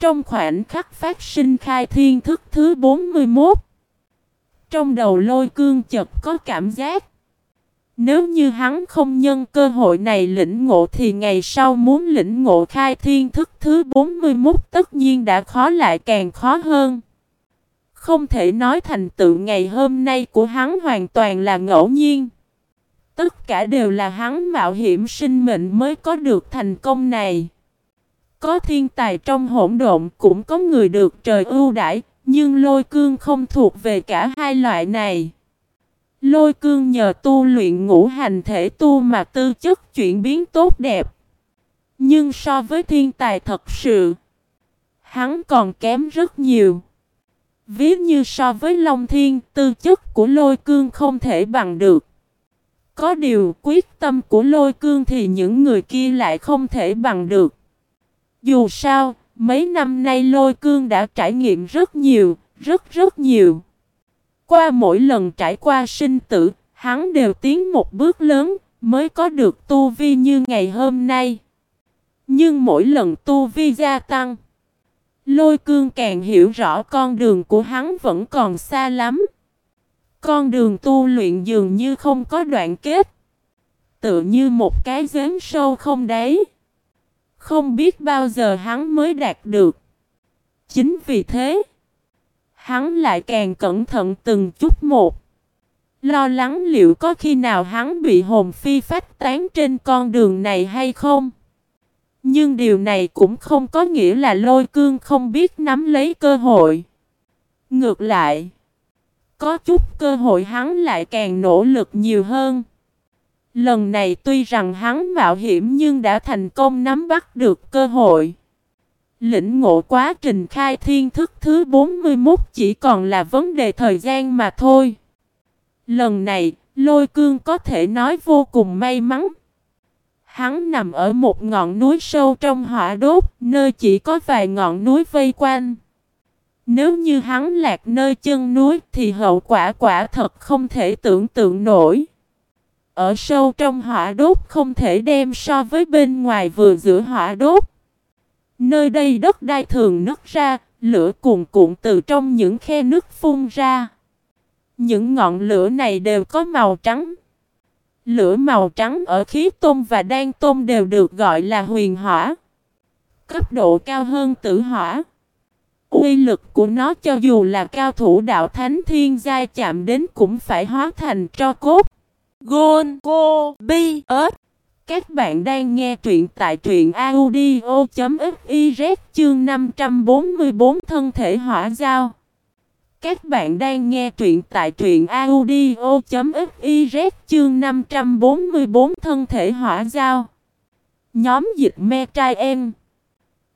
Trong khoảnh khắc phát sinh khai thiên thức thứ 41 Trong đầu lôi cương chật có cảm giác. Nếu như hắn không nhân cơ hội này lĩnh ngộ thì ngày sau muốn lĩnh ngộ khai thiên thức thứ 41 tất nhiên đã khó lại càng khó hơn. Không thể nói thành tựu ngày hôm nay của hắn hoàn toàn là ngẫu nhiên. Tất cả đều là hắn mạo hiểm sinh mệnh mới có được thành công này có thiên tài trong hỗn độn cũng có người được trời ưu đãi, nhưng lôi cương không thuộc về cả hai loại này. Lôi cương nhờ tu luyện ngũ hành thể tu mà tư chất chuyển biến tốt đẹp. Nhưng so với thiên tài thật sự, hắn còn kém rất nhiều. Ví như so với Long Thiên, tư chất của lôi cương không thể bằng được. Có điều quyết tâm của lôi cương thì những người kia lại không thể bằng được. Dù sao, mấy năm nay lôi cương đã trải nghiệm rất nhiều, rất rất nhiều. Qua mỗi lần trải qua sinh tử, hắn đều tiến một bước lớn, mới có được tu vi như ngày hôm nay. Nhưng mỗi lần tu vi gia tăng, lôi cương càng hiểu rõ con đường của hắn vẫn còn xa lắm. Con đường tu luyện dường như không có đoạn kết. Tự như một cái giếng sâu không đáy. Không biết bao giờ hắn mới đạt được. Chính vì thế, hắn lại càng cẩn thận từng chút một. Lo lắng liệu có khi nào hắn bị hồn phi phách tán trên con đường này hay không? Nhưng điều này cũng không có nghĩa là lôi cương không biết nắm lấy cơ hội. Ngược lại, có chút cơ hội hắn lại càng nỗ lực nhiều hơn. Lần này tuy rằng hắn mạo hiểm nhưng đã thành công nắm bắt được cơ hội. Lĩnh ngộ quá trình khai thiên thức thứ 41 chỉ còn là vấn đề thời gian mà thôi. Lần này, lôi cương có thể nói vô cùng may mắn. Hắn nằm ở một ngọn núi sâu trong hỏa đốt, nơi chỉ có vài ngọn núi vây quanh. Nếu như hắn lạc nơi chân núi thì hậu quả quả thật không thể tưởng tượng nổi. Ở sâu trong hỏa đốt không thể đem so với bên ngoài vừa giữa hỏa đốt. Nơi đây đất đai thường nứt ra, lửa cuồn cuộn từ trong những khe nước phun ra. Những ngọn lửa này đều có màu trắng. Lửa màu trắng ở khí tôm và đan tôm đều được gọi là huyền hỏa. Cấp độ cao hơn tử hỏa. Uy lực của nó cho dù là cao thủ đạo thánh thiên giai chạm đến cũng phải hóa thành tro cốt. Gôn Cô Bi ớt. Các bạn đang nghe truyện tại truyện audio.fiz chương 544 thân thể hỏa giao. Các bạn đang nghe truyện tại truyện audio.fiz chương 544 thân thể hỏa giao. Nhóm dịch me trai em.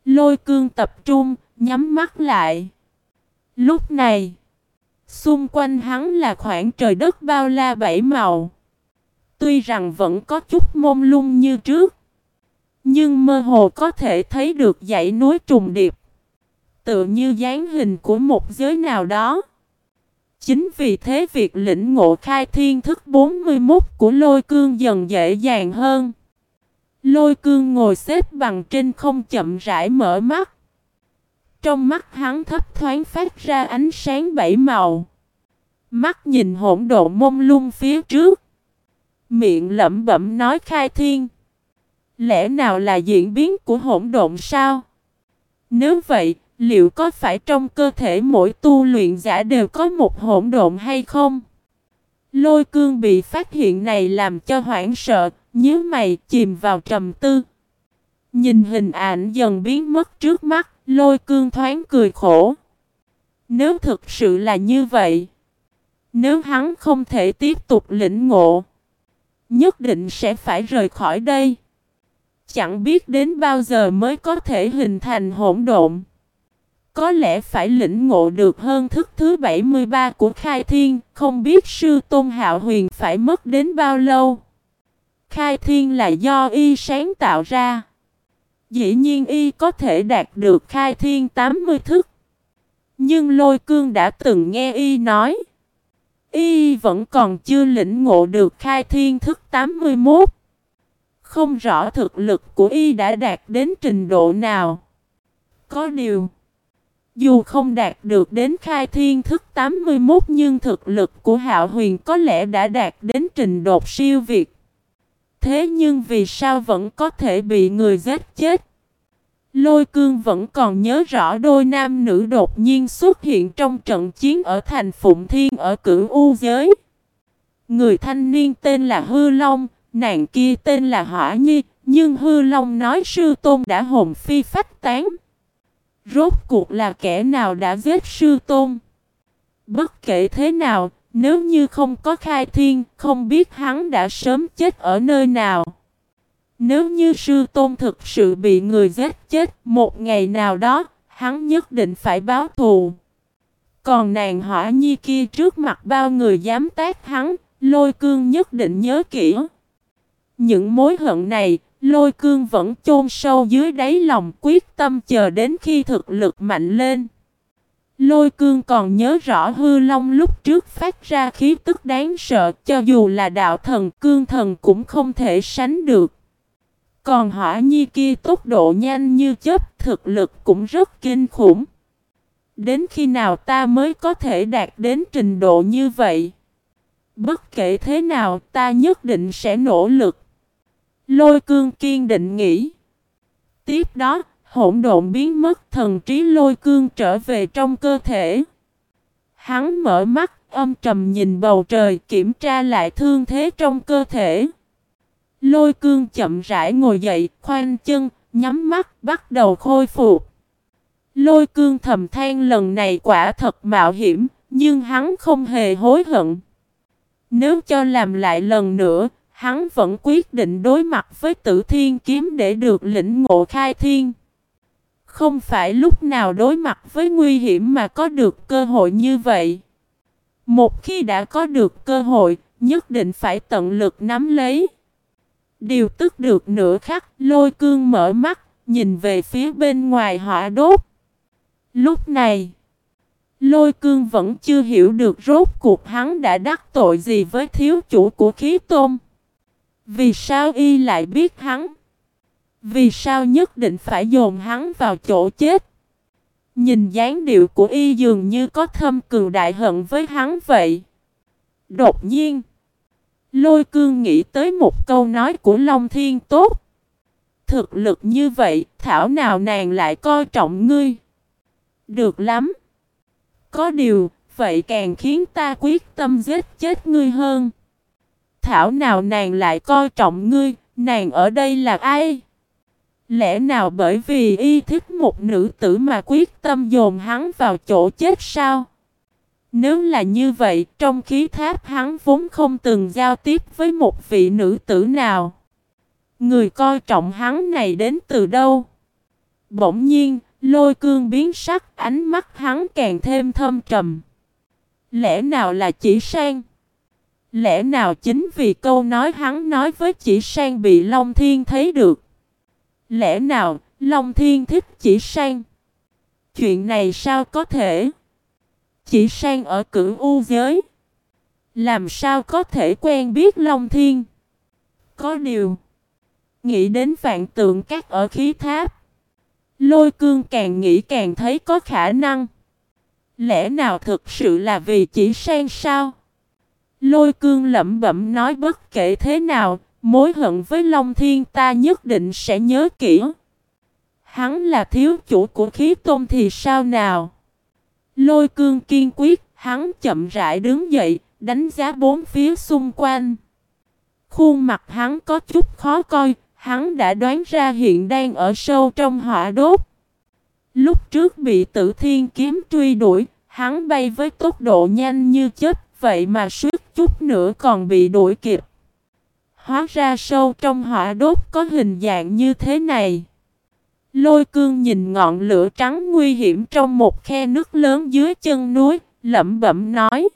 Lôi cương tập trung, nhắm mắt lại. Lúc này, xung quanh hắn là khoảng trời đất bao la bảy màu. Tuy rằng vẫn có chút mông lung như trước. Nhưng mơ hồ có thể thấy được dãy núi trùng điệp. Tự như dáng hình của một giới nào đó. Chính vì thế việc lĩnh ngộ khai thiên thức 41 của lôi cương dần dễ dàng hơn. Lôi cương ngồi xếp bằng trên không chậm rãi mở mắt. Trong mắt hắn thấp thoáng phát ra ánh sáng bảy màu. Mắt nhìn hỗn độ mông lung phía trước. Miệng lẩm bẩm nói khai thiên. Lẽ nào là diễn biến của hỗn độn sao? Nếu vậy, liệu có phải trong cơ thể mỗi tu luyện giả đều có một hỗn độn hay không? Lôi cương bị phát hiện này làm cho hoảng sợ, nhớ mày chìm vào trầm tư. Nhìn hình ảnh dần biến mất trước mắt, lôi cương thoáng cười khổ. Nếu thực sự là như vậy, nếu hắn không thể tiếp tục lĩnh ngộ, Nhất định sẽ phải rời khỏi đây. Chẳng biết đến bao giờ mới có thể hình thành hỗn độn. Có lẽ phải lĩnh ngộ được hơn thức thứ 73 của Khai Thiên, không biết sư Tôn Hạo Huyền phải mất đến bao lâu. Khai Thiên là do y sáng tạo ra. Dĩ nhiên y có thể đạt được Khai Thiên 80 thức. Nhưng Lôi Cương đã từng nghe y nói. Y vẫn còn chưa lĩnh ngộ được khai thiên thức 81. Không rõ thực lực của Y đã đạt đến trình độ nào. Có điều, dù không đạt được đến khai thiên thức 81 nhưng thực lực của Hạo Huyền có lẽ đã đạt đến trình độ siêu việt. Thế nhưng vì sao vẫn có thể bị người giết chết? Lôi cương vẫn còn nhớ rõ đôi nam nữ đột nhiên xuất hiện trong trận chiến ở thành Phụng Thiên ở cửu U giới. Người thanh niên tên là Hư Long, nàng kia tên là Hỏa Nhi, nhưng Hư Long nói sư tôn đã hồn phi phách tán. Rốt cuộc là kẻ nào đã giết sư tôn? Bất kể thế nào, nếu như không có khai thiên, không biết hắn đã sớm chết ở nơi nào. Nếu như sư tôn thực sự bị người giết chết một ngày nào đó, hắn nhất định phải báo thù. Còn nàng hỏa nhi kia trước mặt bao người dám tác hắn, lôi cương nhất định nhớ kỹ. Những mối hận này, lôi cương vẫn chôn sâu dưới đáy lòng quyết tâm chờ đến khi thực lực mạnh lên. Lôi cương còn nhớ rõ hư long lúc trước phát ra khí tức đáng sợ cho dù là đạo thần cương thần cũng không thể sánh được. Còn hỏa nhi kia tốc độ nhanh như chớp thực lực cũng rất kinh khủng. Đến khi nào ta mới có thể đạt đến trình độ như vậy? Bất kể thế nào ta nhất định sẽ nỗ lực. Lôi cương kiên định nghĩ. Tiếp đó, hỗn độn biến mất thần trí lôi cương trở về trong cơ thể. Hắn mở mắt, âm trầm nhìn bầu trời kiểm tra lại thương thế trong cơ thể. Lôi cương chậm rãi ngồi dậy, khoanh chân, nhắm mắt, bắt đầu khôi phục. Lôi cương thầm than lần này quả thật mạo hiểm, nhưng hắn không hề hối hận. Nếu cho làm lại lần nữa, hắn vẫn quyết định đối mặt với tử thiên kiếm để được lĩnh ngộ khai thiên. Không phải lúc nào đối mặt với nguy hiểm mà có được cơ hội như vậy. Một khi đã có được cơ hội, nhất định phải tận lực nắm lấy. Điều tức được nửa khắc, lôi cương mở mắt, nhìn về phía bên ngoài hỏa đốt. Lúc này, lôi cương vẫn chưa hiểu được rốt cuộc hắn đã đắc tội gì với thiếu chủ của khí tôn. Vì sao y lại biết hắn? Vì sao nhất định phải dồn hắn vào chỗ chết? Nhìn dáng điệu của y dường như có thâm cường đại hận với hắn vậy. Đột nhiên, lôi cương nghĩ tới một câu nói của Long Thiên tốt. Thực lực như vậy, thảo nào nàng lại coi trọng ngươi. Được lắm. Có điều, vậy càng khiến ta quyết tâm giết chết ngươi hơn. Thảo nào nàng lại coi trọng ngươi, nàng ở đây là ai? Lẽ nào bởi vì y thích một nữ tử mà quyết tâm dồn hắn vào chỗ chết sao? Nếu là như vậy, trong khí tháp hắn vốn không từng giao tiếp với một vị nữ tử nào. Người coi trọng hắn này đến từ đâu? Bỗng nhiên, lôi cương biến sắc, ánh mắt hắn càng thêm thâm trầm. Lẽ nào là chỉ sang? Lẽ nào chính vì câu nói hắn nói với chỉ sang bị Long Thiên thấy được? Lẽ nào Long Thiên thích chỉ sang? Chuyện này sao có thể? Chỉ sang ở cửu u giới. Làm sao có thể quen biết Long Thiên? Có điều. Nghĩ đến vạn tượng các ở khí tháp. Lôi cương càng nghĩ càng thấy có khả năng. Lẽ nào thực sự là vì chỉ sang sao? Lôi cương lẩm bẩm nói bất kể thế nào, mối hận với Long Thiên ta nhất định sẽ nhớ kỹ. Hắn là thiếu chủ của khí tôn thì sao nào? Lôi cương kiên quyết, hắn chậm rãi đứng dậy, đánh giá bốn phía xung quanh. Khuôn mặt hắn có chút khó coi, hắn đã đoán ra hiện đang ở sâu trong hỏa đốt. Lúc trước bị tử thiên kiếm truy đuổi, hắn bay với tốc độ nhanh như chết vậy mà suýt chút nữa còn bị đuổi kịp. Hóa ra sâu trong hỏa đốt có hình dạng như thế này. Lôi cương nhìn ngọn lửa trắng nguy hiểm trong một khe nước lớn dưới chân núi, lẩm bẩm nói.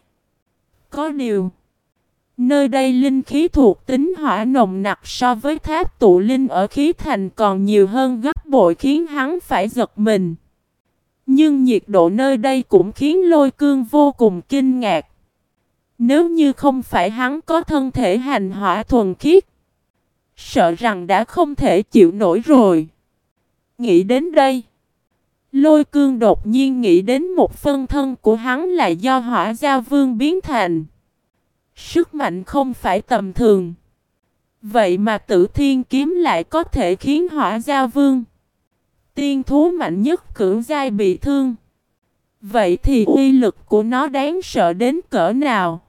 Có điều, nơi đây linh khí thuộc tính hỏa nồng nặc so với tháp tụ linh ở khí thành còn nhiều hơn gấp bội khiến hắn phải giật mình. Nhưng nhiệt độ nơi đây cũng khiến lôi cương vô cùng kinh ngạc. Nếu như không phải hắn có thân thể hành hỏa thuần khiết, sợ rằng đã không thể chịu nổi rồi. Nghĩ đến đây, Lôi cương đột nhiên nghĩ đến một phân thân của hắn là do hỏa giao vương biến thành. Sức mạnh không phải tầm thường. Vậy mà tử thiên kiếm lại có thể khiến hỏa giao vương. Tiên thú mạnh nhất cưỡng giai bị thương. Vậy thì uy lực của nó đáng sợ đến cỡ nào?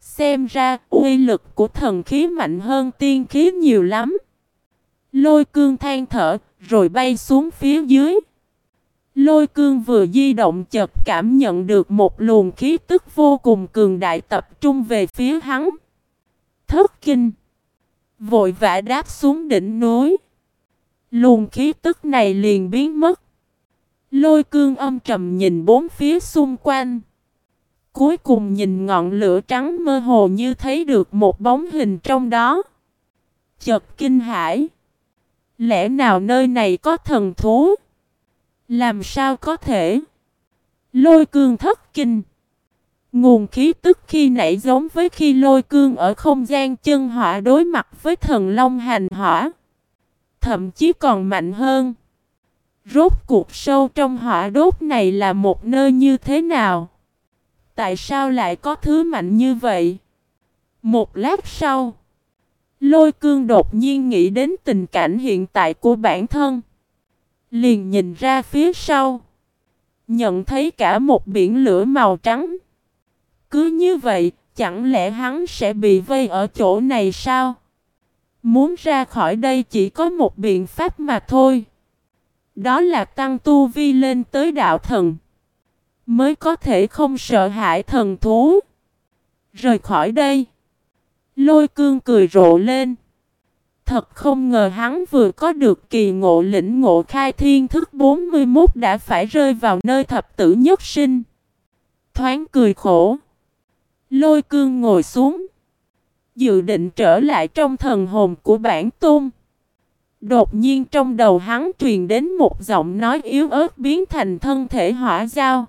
Xem ra uy lực của thần khí mạnh hơn tiên khí nhiều lắm. Lôi cương than thở, rồi bay xuống phía dưới. Lôi cương vừa di động chợt cảm nhận được một luồng khí tức vô cùng cường đại tập trung về phía hắn. Thất kinh. Vội vã đáp xuống đỉnh núi. Luồng khí tức này liền biến mất. Lôi cương âm trầm nhìn bốn phía xung quanh. Cuối cùng nhìn ngọn lửa trắng mơ hồ như thấy được một bóng hình trong đó. Chợt kinh hãi. Lẽ nào nơi này có thần thú? Làm sao có thể? Lôi cương thất kinh. Nguồn khí tức khi nãy giống với khi lôi cương ở không gian chân hỏa đối mặt với thần long hành hỏa. Thậm chí còn mạnh hơn. Rốt cuộc sâu trong hỏa đốt này là một nơi như thế nào? Tại sao lại có thứ mạnh như vậy? Một lát sau, lôi cương đột nhiên nghĩ đến tình cảnh hiện tại của bản thân. Liền nhìn ra phía sau. Nhận thấy cả một biển lửa màu trắng. Cứ như vậy, chẳng lẽ hắn sẽ bị vây ở chỗ này sao? Muốn ra khỏi đây chỉ có một biện pháp mà thôi. Đó là tăng tu vi lên tới đạo thần. Mới có thể không sợ hãi thần thú. Rời khỏi đây. Lôi cương cười rộ lên. Thật không ngờ hắn vừa có được kỳ ngộ lĩnh ngộ khai thiên thức 41 đã phải rơi vào nơi thập tử nhất sinh. Thoáng cười khổ. Lôi cương ngồi xuống. Dự định trở lại trong thần hồn của bản tôn. Đột nhiên trong đầu hắn truyền đến một giọng nói yếu ớt biến thành thân thể hỏa giao.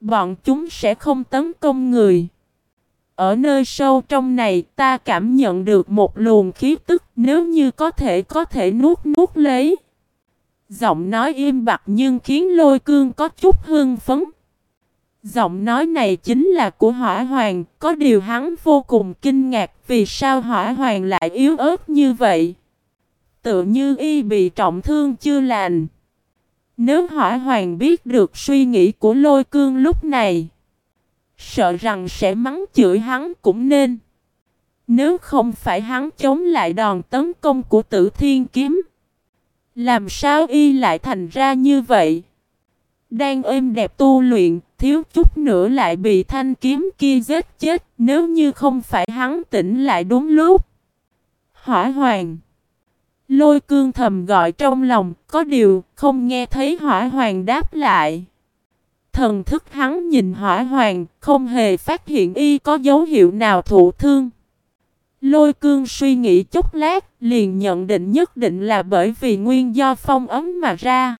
Bọn chúng sẽ không tấn công người. Ở nơi sâu trong này ta cảm nhận được một luồng khí tức nếu như có thể có thể nuốt nuốt lấy. Giọng nói im bặt nhưng khiến lôi cương có chút hưng phấn. Giọng nói này chính là của hỏa hoàng, có điều hắn vô cùng kinh ngạc vì sao hỏa hoàng lại yếu ớt như vậy. Tự như y bị trọng thương chưa lành. Nếu hỏa hoàng biết được suy nghĩ của lôi cương lúc này, sợ rằng sẽ mắng chửi hắn cũng nên. Nếu không phải hắn chống lại đòn tấn công của tử thiên kiếm, làm sao y lại thành ra như vậy? Đang êm đẹp tu luyện, thiếu chút nữa lại bị thanh kiếm kia giết chết nếu như không phải hắn tỉnh lại đúng lúc. Hỏa hoàng Lôi cương thầm gọi trong lòng, có điều không nghe thấy hỏa hoàng đáp lại. Thần thức hắn nhìn hỏa hoàng, không hề phát hiện y có dấu hiệu nào thụ thương. Lôi cương suy nghĩ chút lát, liền nhận định nhất định là bởi vì nguyên do phong ấm mà ra.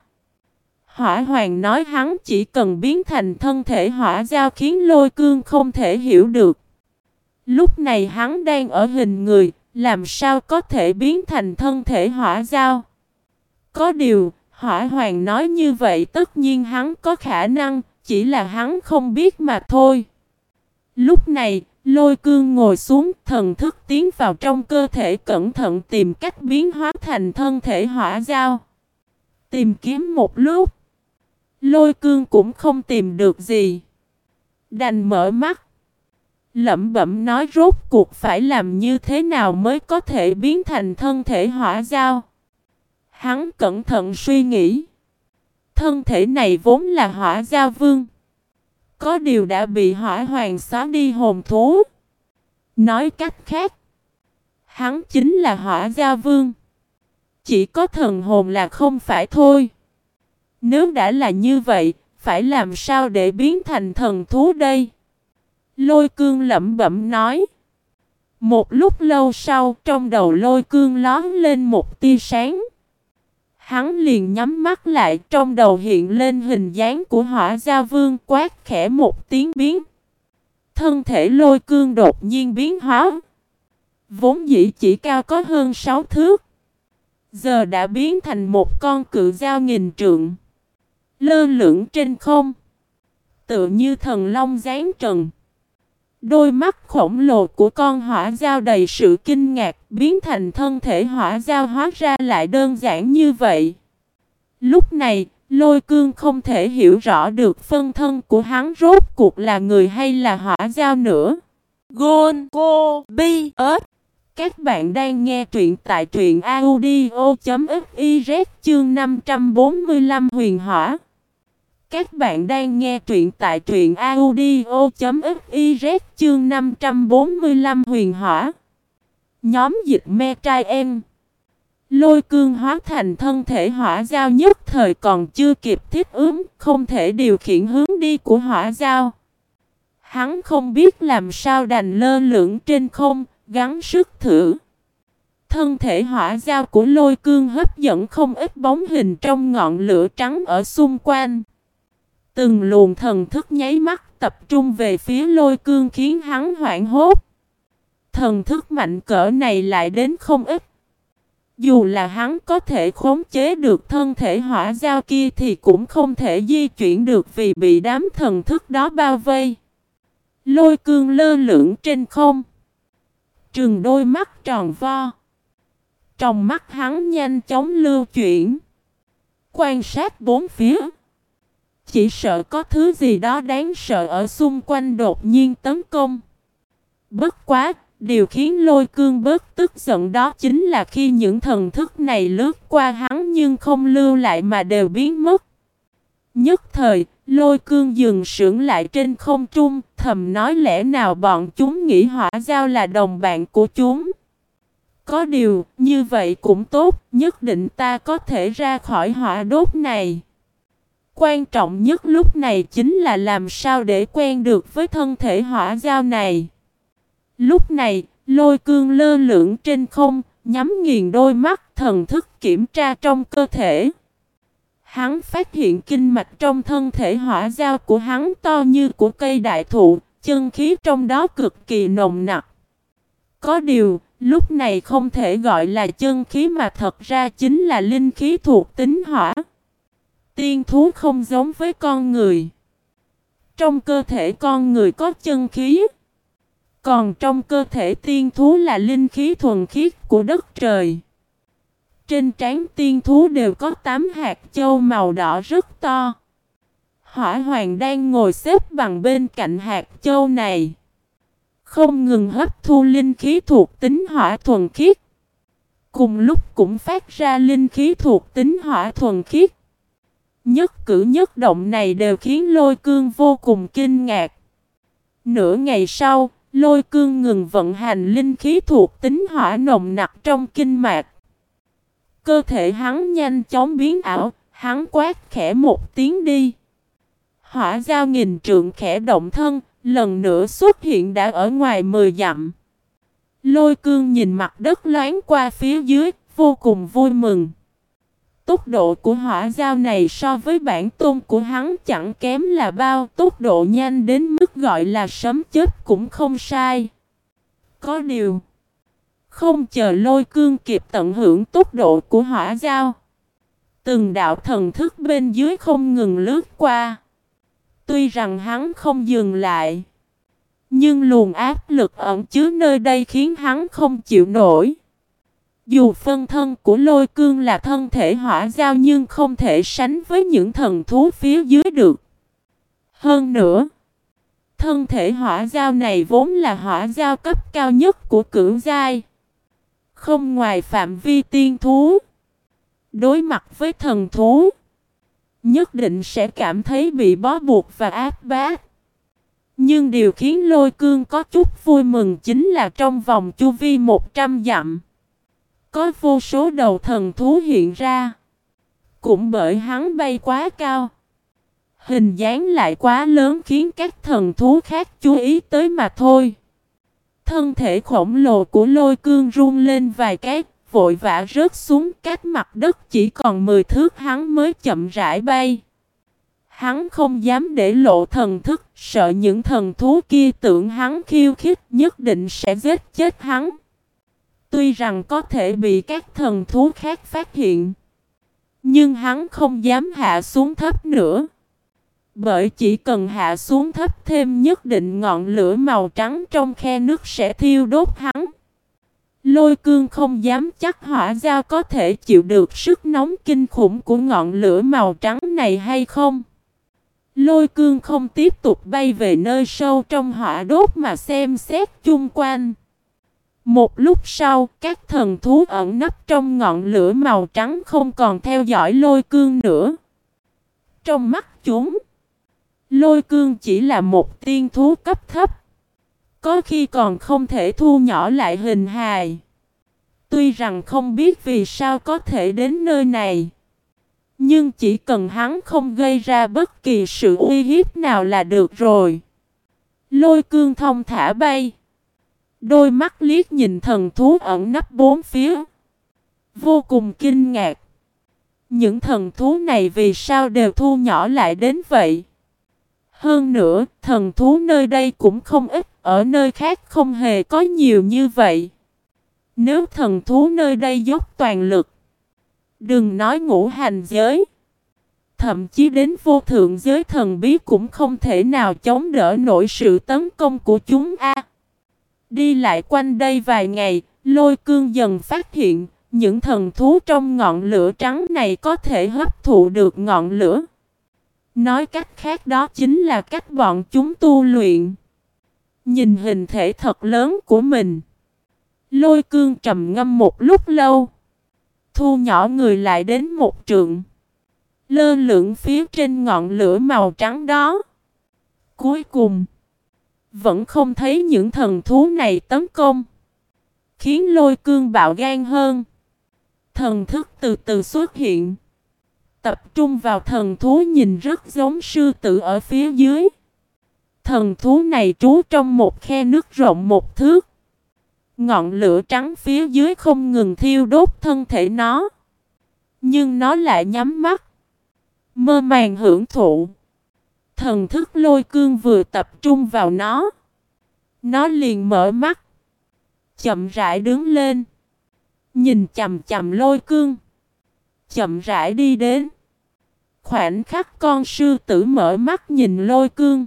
Hỏa hoàng nói hắn chỉ cần biến thành thân thể hỏa giao khiến lôi cương không thể hiểu được. Lúc này hắn đang ở hình người, làm sao có thể biến thành thân thể hỏa giao? Có điều, hỏa hoàng nói như vậy tất nhiên hắn có khả năng, chỉ là hắn không biết mà thôi. Lúc này, lôi cương ngồi xuống, thần thức tiến vào trong cơ thể cẩn thận tìm cách biến hóa thành thân thể hỏa giao. Tìm kiếm một lúc, lôi cương cũng không tìm được gì. Đành mở mắt. Lẩm bẩm nói rốt cuộc phải làm như thế nào mới có thể biến thành thân thể hỏa giao. Hắn cẩn thận suy nghĩ. Thân thể này vốn là hỏa giao vương. Có điều đã bị hỏa hoàng xóa đi hồn thú. Nói cách khác. Hắn chính là hỏa gia vương. Chỉ có thần hồn là không phải thôi. Nếu đã là như vậy, phải làm sao để biến thành thần thú đây? Lôi cương lẩm bẩm nói. Một lúc lâu sau, trong đầu lôi cương lón lên một tia sáng. Hắn liền nhắm mắt lại, trong đầu hiện lên hình dáng của hỏa gia vương quát khẽ một tiếng biến. Thân thể lôi cương đột nhiên biến hóa. Vốn dĩ chỉ cao có hơn 6 thước. Giờ đã biến thành một con cự dao nghìn trượng. Lơ lửng trên không. Tựa như thần long giáng trần. Đôi mắt khổng lồ của con hỏa giao đầy sự kinh ngạc biến thành thân thể hỏa giao hóa ra lại đơn giản như vậy. Lúc này, lôi cương không thể hiểu rõ được phân thân của hắn rốt cuộc là người hay là hỏa giao nữa. Gôn Cô Bi ớt Các bạn đang nghe truyện tại truyện audio.fif chương 545 huyền hỏa. Các bạn đang nghe truyện tại truyện audio.fiz chương 545 huyền hỏa. Nhóm dịch me trai em. Lôi cương hóa thành thân thể hỏa giao nhất thời còn chưa kịp thiết ứng, không thể điều khiển hướng đi của hỏa giao. Hắn không biết làm sao đành lơ lửng trên không, gắng sức thử. Thân thể hỏa giao của lôi cương hấp dẫn không ít bóng hình trong ngọn lửa trắng ở xung quanh. Từng luồng thần thức nháy mắt tập trung về phía lôi cương khiến hắn hoảng hốt. Thần thức mạnh cỡ này lại đến không ít. Dù là hắn có thể khống chế được thân thể hỏa giao kia thì cũng không thể di chuyển được vì bị đám thần thức đó bao vây. Lôi cương lơ lửng trên không. Trừng đôi mắt tròn vo. Trong mắt hắn nhanh chóng lưu chuyển. Quan sát bốn phía. Chỉ sợ có thứ gì đó đáng sợ ở xung quanh đột nhiên tấn công. Bất quá, điều khiến lôi cương bớt tức giận đó chính là khi những thần thức này lướt qua hắn nhưng không lưu lại mà đều biến mất. Nhất thời, lôi cương dừng sưởng lại trên không trung, thầm nói lẽ nào bọn chúng nghĩ hỏa giao là đồng bạn của chúng. Có điều, như vậy cũng tốt, nhất định ta có thể ra khỏi hỏa đốt này. Quan trọng nhất lúc này chính là làm sao để quen được với thân thể hỏa giao này. Lúc này, lôi cương lơ lửng trên không, nhắm nghiền đôi mắt thần thức kiểm tra trong cơ thể. Hắn phát hiện kinh mạch trong thân thể hỏa giao của hắn to như của cây đại thụ, chân khí trong đó cực kỳ nồng nặc. Có điều, lúc này không thể gọi là chân khí mà thật ra chính là linh khí thuộc tính hỏa. Tiên thú không giống với con người. Trong cơ thể con người có chân khí. Còn trong cơ thể tiên thú là linh khí thuần khiết của đất trời. Trên trán tiên thú đều có 8 hạt châu màu đỏ rất to. Hỏa hoàng đang ngồi xếp bằng bên cạnh hạt châu này. Không ngừng hấp thu linh khí thuộc tính hỏa thuần khiết. Cùng lúc cũng phát ra linh khí thuộc tính hỏa thuần khiết. Nhất cử nhất động này đều khiến lôi cương vô cùng kinh ngạc. Nửa ngày sau, lôi cương ngừng vận hành linh khí thuộc tính hỏa nồng nặc trong kinh mạch. Cơ thể hắn nhanh chóng biến ảo, hắn quát khẽ một tiếng đi. Hỏa giao nghìn trượng khẽ động thân, lần nữa xuất hiện đã ở ngoài mười dặm. Lôi cương nhìn mặt đất loáng qua phía dưới, vô cùng vui mừng. Tốc độ của hỏa giao này so với bản tôn của hắn chẳng kém là bao tốc độ nhanh đến mức gọi là sấm chết cũng không sai. Có điều, không chờ lôi cương kịp tận hưởng tốc độ của hỏa giao. Từng đạo thần thức bên dưới không ngừng lướt qua. Tuy rằng hắn không dừng lại. Nhưng luồng áp lực ẩn chứa nơi đây khiến hắn không chịu nổi. Dù phân thân của lôi cương là thân thể hỏa giao nhưng không thể sánh với những thần thú phía dưới được. Hơn nữa, thân thể hỏa giao này vốn là hỏa giao cấp cao nhất của cưỡng giai. Không ngoài phạm vi tiên thú. Đối mặt với thần thú, nhất định sẽ cảm thấy bị bó buộc và áp bát. Nhưng điều khiến lôi cương có chút vui mừng chính là trong vòng chu vi 100 dặm. Có vô số đầu thần thú hiện ra. Cũng bởi hắn bay quá cao. Hình dáng lại quá lớn khiến các thần thú khác chú ý tới mà thôi. Thân thể khổng lồ của lôi cương run lên vài cái, vội vã rớt xuống cách mặt đất chỉ còn 10 thước hắn mới chậm rãi bay. Hắn không dám để lộ thần thức, sợ những thần thú kia tưởng hắn khiêu khích nhất định sẽ giết chết hắn. Tuy rằng có thể bị các thần thú khác phát hiện. Nhưng hắn không dám hạ xuống thấp nữa. Bởi chỉ cần hạ xuống thấp thêm nhất định ngọn lửa màu trắng trong khe nước sẽ thiêu đốt hắn. Lôi cương không dám chắc hỏa giao có thể chịu được sức nóng kinh khủng của ngọn lửa màu trắng này hay không. Lôi cương không tiếp tục bay về nơi sâu trong hỏa đốt mà xem xét chung quanh. Một lúc sau, các thần thú ẩn nấp trong ngọn lửa màu trắng không còn theo dõi lôi cương nữa. Trong mắt chúng, lôi cương chỉ là một tiên thú cấp thấp. Có khi còn không thể thu nhỏ lại hình hài. Tuy rằng không biết vì sao có thể đến nơi này. Nhưng chỉ cần hắn không gây ra bất kỳ sự uy hiếp nào là được rồi. Lôi cương thông thả bay. Đôi mắt liếc nhìn thần thú ẩn nấp bốn phía. Vô cùng kinh ngạc. Những thần thú này vì sao đều thu nhỏ lại đến vậy? Hơn nữa, thần thú nơi đây cũng không ít, ở nơi khác không hề có nhiều như vậy. Nếu thần thú nơi đây dốc toàn lực, đừng nói ngũ hành giới. Thậm chí đến vô thượng giới thần bí cũng không thể nào chống đỡ nổi sự tấn công của chúng a. Đi lại quanh đây vài ngày, lôi cương dần phát hiện, những thần thú trong ngọn lửa trắng này có thể hấp thụ được ngọn lửa. Nói cách khác đó chính là cách bọn chúng tu luyện. Nhìn hình thể thật lớn của mình. Lôi cương trầm ngâm một lúc lâu. Thu nhỏ người lại đến một trượng. Lơ lửng phía trên ngọn lửa màu trắng đó. Cuối cùng. Vẫn không thấy những thần thú này tấn công. Khiến lôi cương bạo gan hơn. Thần thức từ từ xuất hiện. Tập trung vào thần thú nhìn rất giống sư tử ở phía dưới. Thần thú này trú trong một khe nước rộng một thước. Ngọn lửa trắng phía dưới không ngừng thiêu đốt thân thể nó. Nhưng nó lại nhắm mắt. Mơ màng hưởng thụ. Thần thức lôi cương vừa tập trung vào nó. Nó liền mở mắt. Chậm rãi đứng lên. Nhìn chầm chầm lôi cương. Chậm rãi đi đến. Khoảnh khắc con sư tử mở mắt nhìn lôi cương.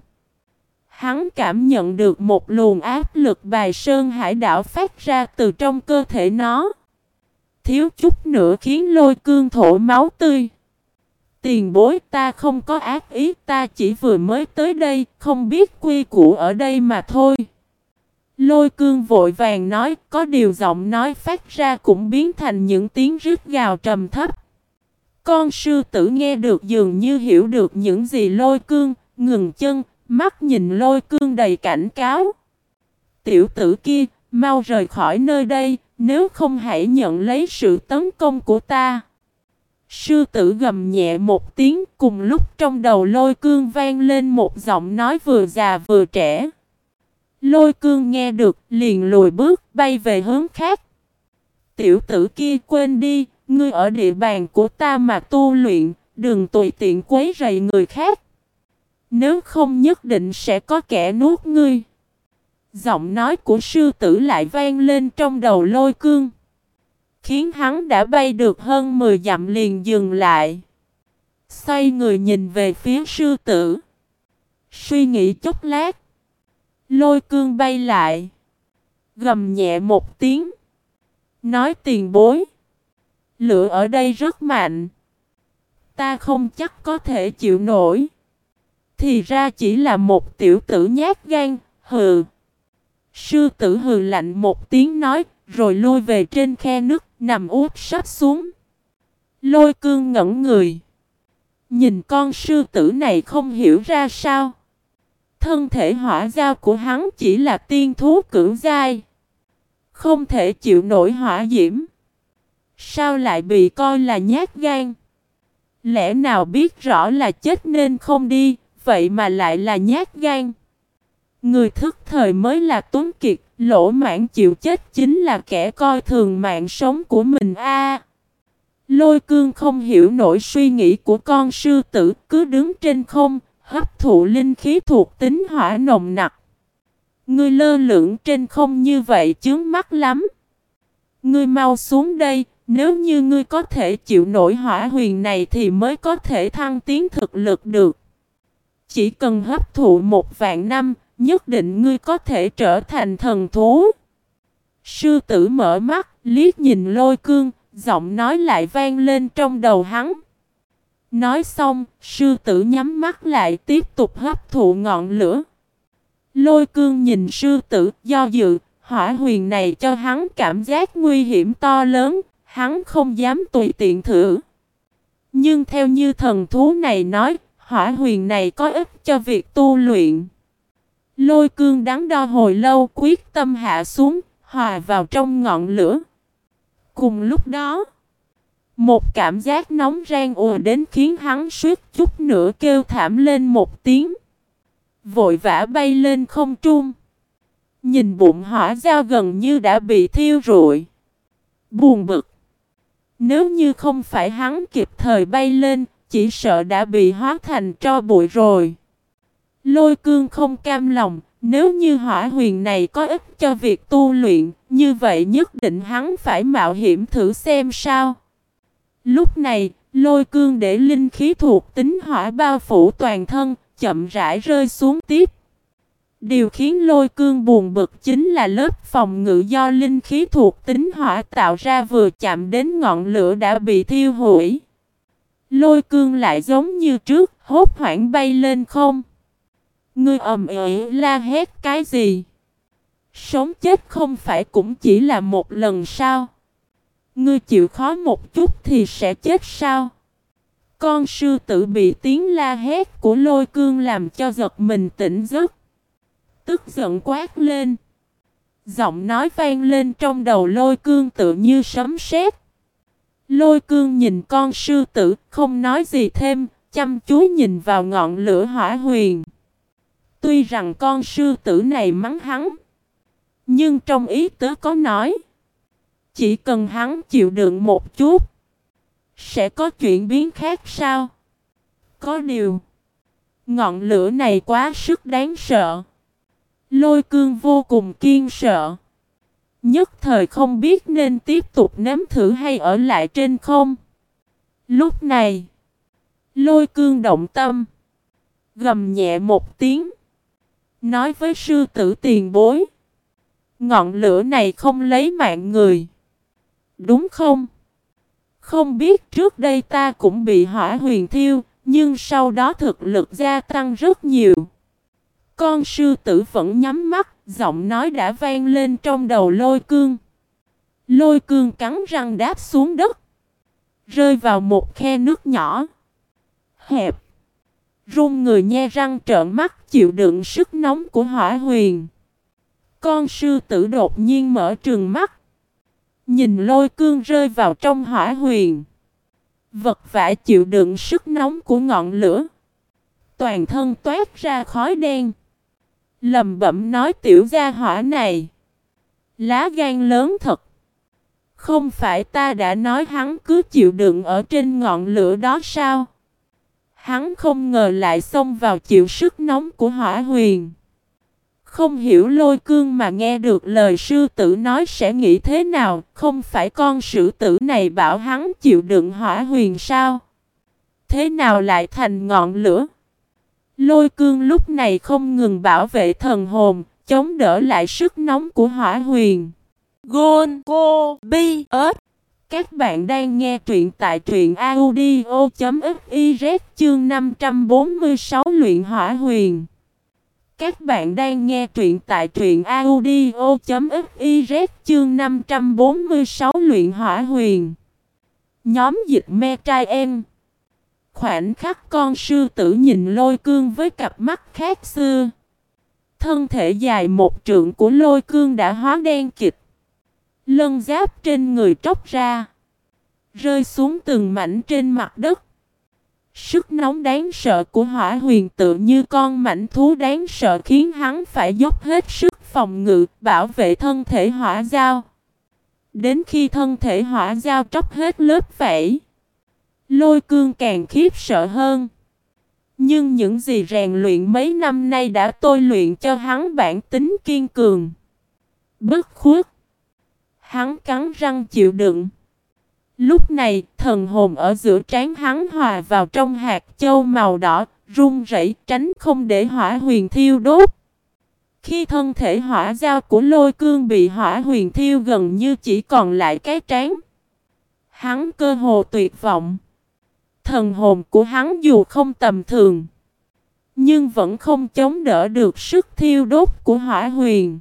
Hắn cảm nhận được một luồng áp lực bài sơn hải đảo phát ra từ trong cơ thể nó. Thiếu chút nữa khiến lôi cương thổ máu tươi. Tiền bối ta không có ác ý ta chỉ vừa mới tới đây không biết quy củ ở đây mà thôi. Lôi cương vội vàng nói có điều giọng nói phát ra cũng biến thành những tiếng rít gào trầm thấp. Con sư tử nghe được dường như hiểu được những gì lôi cương, ngừng chân, mắt nhìn lôi cương đầy cảnh cáo. Tiểu tử kia, mau rời khỏi nơi đây, nếu không hãy nhận lấy sự tấn công của ta. Sư tử gầm nhẹ một tiếng cùng lúc trong đầu lôi cương vang lên một giọng nói vừa già vừa trẻ. Lôi cương nghe được liền lùi bước bay về hướng khác. Tiểu tử kia quên đi, ngươi ở địa bàn của ta mà tu luyện, đừng tùy tiện quấy rầy người khác. Nếu không nhất định sẽ có kẻ nuốt ngươi. Giọng nói của sư tử lại vang lên trong đầu lôi cương. Khiến hắn đã bay được hơn 10 dặm liền dừng lại. Xoay người nhìn về phía sư tử. Suy nghĩ chút lát. Lôi cương bay lại. Gầm nhẹ một tiếng. Nói tiền bối. Lửa ở đây rất mạnh. Ta không chắc có thể chịu nổi. Thì ra chỉ là một tiểu tử nhát gan, hừ. Sư tử hừ lạnh một tiếng nói, rồi lôi về trên khe nước, nằm úp sắp xuống. Lôi cương ngẩn người. Nhìn con sư tử này không hiểu ra sao. Thân thể hỏa giao của hắn chỉ là tiên thú cưỡng dai. Không thể chịu nổi hỏa diễm. Sao lại bị coi là nhát gan? Lẽ nào biết rõ là chết nên không đi, vậy mà lại là nhát gan? Người thức thời mới là tuấn kiệt, lỗ mãn chịu chết chính là kẻ coi thường mạng sống của mình a. lôi cương không hiểu nổi suy nghĩ của con sư tử, cứ đứng trên không, hấp thụ linh khí thuộc tính hỏa nồng nặc. Ngươi lơ lửng trên không như vậy chướng mắt lắm. Ngươi mau xuống đây, Nếu như ngươi có thể chịu nổi hỏa huyền này thì mới có thể thăng tiến thực lực được. Chỉ cần hấp thụ một vạn năm, nhất định ngươi có thể trở thành thần thú. Sư tử mở mắt, liếc nhìn lôi cương, giọng nói lại vang lên trong đầu hắn. Nói xong, sư tử nhắm mắt lại tiếp tục hấp thụ ngọn lửa. Lôi cương nhìn sư tử, do dự, hỏa huyền này cho hắn cảm giác nguy hiểm to lớn, hắn không dám tùy tiện thử. Nhưng theo như thần thú này nói, hỏa huyền này có ích cho việc tu luyện. Lôi cương đắn đo hồi lâu quyết tâm hạ xuống, hòa vào trong ngọn lửa. Cùng lúc đó, một cảm giác nóng rang ùa đến khiến hắn suýt chút nữa kêu thảm lên một tiếng. Vội vã bay lên không trung. Nhìn bụng hỏa dao gần như đã bị thiêu rụi. Buồn bực. Nếu như không phải hắn kịp thời bay lên, chỉ sợ đã bị hóa thành tro bụi rồi. Lôi cương không cam lòng, nếu như hỏa huyền này có ích cho việc tu luyện, như vậy nhất định hắn phải mạo hiểm thử xem sao. Lúc này, lôi cương để linh khí thuộc tính hỏa bao phủ toàn thân, chậm rãi rơi xuống tiếp. Điều khiến lôi cương buồn bực chính là lớp phòng ngự do linh khí thuộc tính hỏa tạo ra vừa chạm đến ngọn lửa đã bị thiêu hủy. Lôi cương lại giống như trước, hốt hoảng bay lên không. Ngươi ầm ĩ la hét cái gì? Sống chết không phải cũng chỉ là một lần sao? Ngươi chịu khó một chút thì sẽ chết sao? Con sư tử bị tiếng la hét của lôi cương làm cho giật mình tỉnh giấc. Tức giận quát lên. Giọng nói vang lên trong đầu lôi cương tự như sấm sét. Lôi cương nhìn con sư tử không nói gì thêm, chăm chú nhìn vào ngọn lửa hỏa huyền. Tuy rằng con sư tử này mắng hắn, nhưng trong ý tứ có nói, chỉ cần hắn chịu đựng một chút, sẽ có chuyện biến khác sao? Có điều, ngọn lửa này quá sức đáng sợ. Lôi cương vô cùng kiên sợ. Nhất thời không biết nên tiếp tục nếm thử hay ở lại trên không. Lúc này, lôi cương động tâm, gầm nhẹ một tiếng. Nói với sư tử tiền bối. Ngọn lửa này không lấy mạng người. Đúng không? Không biết trước đây ta cũng bị hỏa huyền thiêu, nhưng sau đó thực lực gia tăng rất nhiều. Con sư tử vẫn nhắm mắt, giọng nói đã vang lên trong đầu lôi cương. Lôi cương cắn răng đáp xuống đất. Rơi vào một khe nước nhỏ. Hẹp. Run người nhe răng trợn mắt chịu đựng sức nóng của hỏa huyền. Con sư tử đột nhiên mở trường mắt. Nhìn lôi cương rơi vào trong hỏa huyền. Vật vả chịu đựng sức nóng của ngọn lửa. Toàn thân toát ra khói đen. Lầm bẩm nói tiểu gia hỏa này. Lá gan lớn thật. Không phải ta đã nói hắn cứ chịu đựng ở trên ngọn lửa đó sao? Hắn không ngờ lại xông vào chịu sức nóng của hỏa huyền. Không hiểu lôi cương mà nghe được lời sư tử nói sẽ nghĩ thế nào, không phải con sư tử này bảo hắn chịu đựng hỏa huyền sao? Thế nào lại thành ngọn lửa? Lôi cương lúc này không ngừng bảo vệ thần hồn, chống đỡ lại sức nóng của hỏa huyền. Gôn Cô Bi ớt các bạn đang nghe truyện tại truyện audio.fiz chương 546 luyện hỏa huyền. Các bạn đang nghe truyện tại truyện audio.fiz chương 546 luyện hỏa huyền. Nhóm dịch me trai em. Khoảnh khắc con sư tử nhìn lôi cương với cặp mắt khác xưa. Thân thể dài một trượng của lôi cương đã hóa đen kịch. Lân giáp trên người tróc ra. Rơi xuống từng mảnh trên mặt đất. Sức nóng đáng sợ của hỏa huyền tự như con mảnh thú đáng sợ khiến hắn phải dốc hết sức phòng ngự, bảo vệ thân thể hỏa giao. Đến khi thân thể hỏa giao tróc hết lớp vảy, lôi cương càng khiếp sợ hơn. Nhưng những gì rèn luyện mấy năm nay đã tôi luyện cho hắn bản tính kiên cường. Bất khuất. Hắn cắn răng chịu đựng. Lúc này, thần hồn ở giữa trán hắn hòa vào trong hạt châu màu đỏ, run rẩy tránh không để hỏa huyền thiêu đốt. Khi thân thể hỏa giao của lôi cương bị hỏa huyền thiêu gần như chỉ còn lại cái trán. Hắn cơ hồ tuyệt vọng. Thần hồn của hắn dù không tầm thường. Nhưng vẫn không chống đỡ được sức thiêu đốt của hỏa huyền.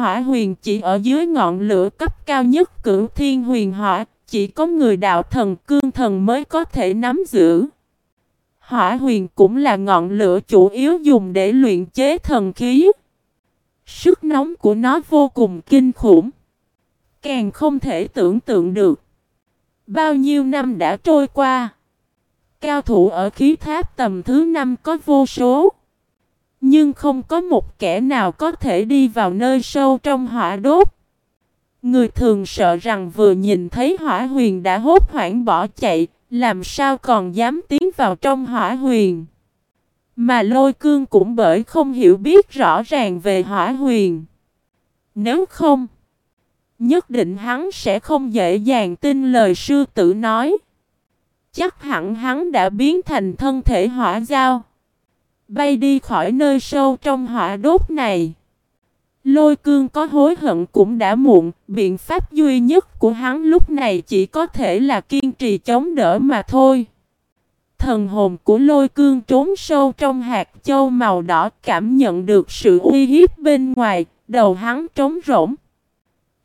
Hỏa huyền chỉ ở dưới ngọn lửa cấp cao nhất cửu thiên huyền hỏa. Chỉ có người đạo thần cương thần mới có thể nắm giữ. Hỏa huyền cũng là ngọn lửa chủ yếu dùng để luyện chế thần khí. Sức nóng của nó vô cùng kinh khủng. Càng không thể tưởng tượng được. Bao nhiêu năm đã trôi qua. Cao thủ ở khí tháp tầm thứ năm có vô số. Nhưng không có một kẻ nào có thể đi vào nơi sâu trong hỏa đốt. Người thường sợ rằng vừa nhìn thấy hỏa huyền đã hốt hoảng bỏ chạy, làm sao còn dám tiến vào trong hỏa huyền. Mà lôi cương cũng bởi không hiểu biết rõ ràng về hỏa huyền. Nếu không, nhất định hắn sẽ không dễ dàng tin lời sư tử nói. Chắc hẳn hắn đã biến thành thân thể hỏa giao. Bay đi khỏi nơi sâu trong hỏa đốt này. Lôi cương có hối hận cũng đã muộn, biện pháp duy nhất của hắn lúc này chỉ có thể là kiên trì chống đỡ mà thôi. Thần hồn của lôi cương trốn sâu trong hạt châu màu đỏ cảm nhận được sự uy hiếp bên ngoài, đầu hắn trống rỗng.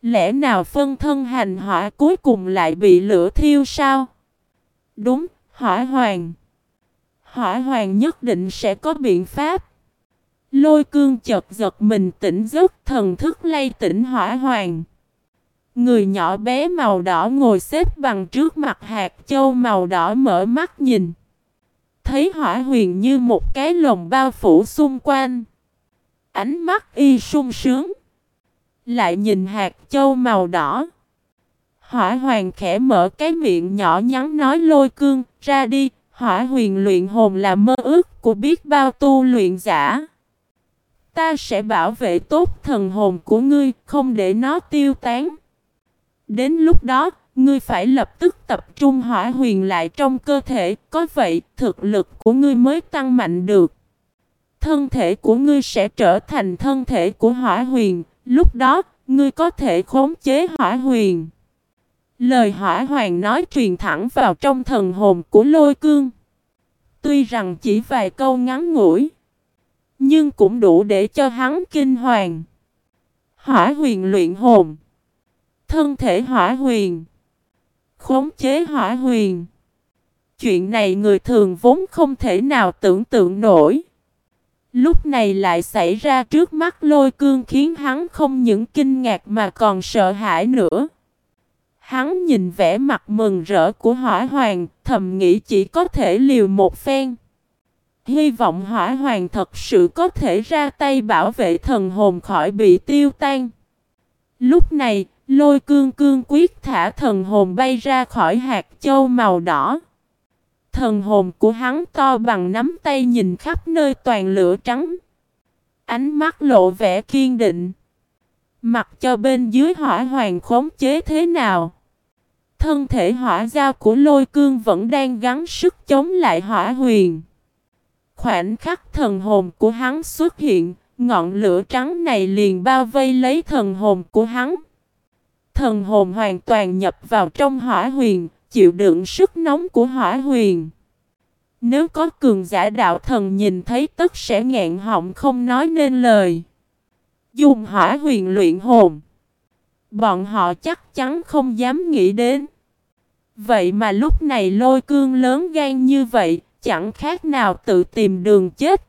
Lẽ nào phân thân hành hỏa cuối cùng lại bị lửa thiêu sao? Đúng, hỏa hoàng. Hỏa hoàng nhất định sẽ có biện pháp. Lôi cương chật giật mình tỉnh giấc, thần thức lay tỉnh hỏa hoàng. Người nhỏ bé màu đỏ ngồi xếp bằng trước mặt hạt châu màu đỏ mở mắt nhìn. Thấy hỏa huyền như một cái lồng bao phủ xung quanh. Ánh mắt y sung sướng. Lại nhìn hạt châu màu đỏ. Hỏa hoàng khẽ mở cái miệng nhỏ nhắn nói lôi cương, ra đi. Hỏa huyền luyện hồn là mơ ước của biết bao tu luyện giả. Ta sẽ bảo vệ tốt thần hồn của ngươi, không để nó tiêu tán. Đến lúc đó, ngươi phải lập tức tập trung hỏa huyền lại trong cơ thể, có vậy thực lực của ngươi mới tăng mạnh được. Thân thể của ngươi sẽ trở thành thân thể của hỏa huyền, lúc đó, ngươi có thể khống chế hỏa huyền. Lời hỏa hoàng nói truyền thẳng vào trong thần hồn của lôi cương. Tuy rằng chỉ vài câu ngắn ngủi. Nhưng cũng đủ để cho hắn kinh hoàng. Hỏa huyền luyện hồn. Thân thể hỏa huyền. Khống chế hỏa huyền. Chuyện này người thường vốn không thể nào tưởng tượng nổi. Lúc này lại xảy ra trước mắt lôi cương khiến hắn không những kinh ngạc mà còn sợ hãi nữa. Hắn nhìn vẻ mặt mừng rỡ của hỏa hoàng, thầm nghĩ chỉ có thể liều một phen. Hy vọng hỏa hoàng thật sự có thể ra tay bảo vệ thần hồn khỏi bị tiêu tan. Lúc này, lôi cương cương quyết thả thần hồn bay ra khỏi hạt châu màu đỏ. Thần hồn của hắn to bằng nắm tay nhìn khắp nơi toàn lửa trắng. Ánh mắt lộ vẻ kiên định. Mặc cho bên dưới hỏa hoàng khống chế thế nào. Thân thể hỏa giao của lôi cương vẫn đang gắng sức chống lại hỏa huyền. Khoảnh khắc thần hồn của hắn xuất hiện, ngọn lửa trắng này liền bao vây lấy thần hồn của hắn. Thần hồn hoàn toàn nhập vào trong hỏa huyền, chịu đựng sức nóng của hỏa huyền. Nếu có cường giả đạo thần nhìn thấy tất sẽ nghẹn họng không nói nên lời. Dùng hỏa huyền luyện hồn. Bọn họ chắc chắn không dám nghĩ đến. Vậy mà lúc này lôi cương lớn gan như vậy, chẳng khác nào tự tìm đường chết.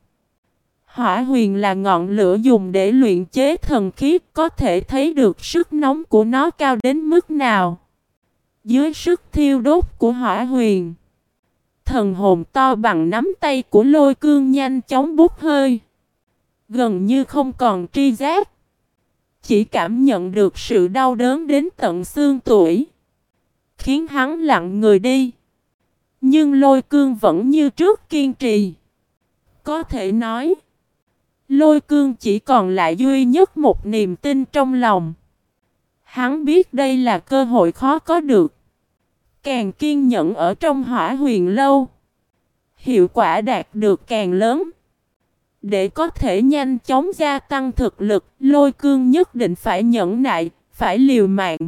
Hỏa huyền là ngọn lửa dùng để luyện chế thần khí, có thể thấy được sức nóng của nó cao đến mức nào. Dưới sức thiêu đốt của hỏa huyền, thần hồn to bằng nắm tay của lôi cương nhanh chóng bút hơi. Gần như không còn tri giác. Chỉ cảm nhận được sự đau đớn đến tận xương tuổi. Khiến hắn lặng người đi. Nhưng lôi cương vẫn như trước kiên trì. Có thể nói, lôi cương chỉ còn lại duy nhất một niềm tin trong lòng. Hắn biết đây là cơ hội khó có được. Càng kiên nhẫn ở trong hỏa huyền lâu. Hiệu quả đạt được càng lớn. Để có thể nhanh chóng gia tăng thực lực, lôi cương nhất định phải nhẫn nại, phải liều mạng.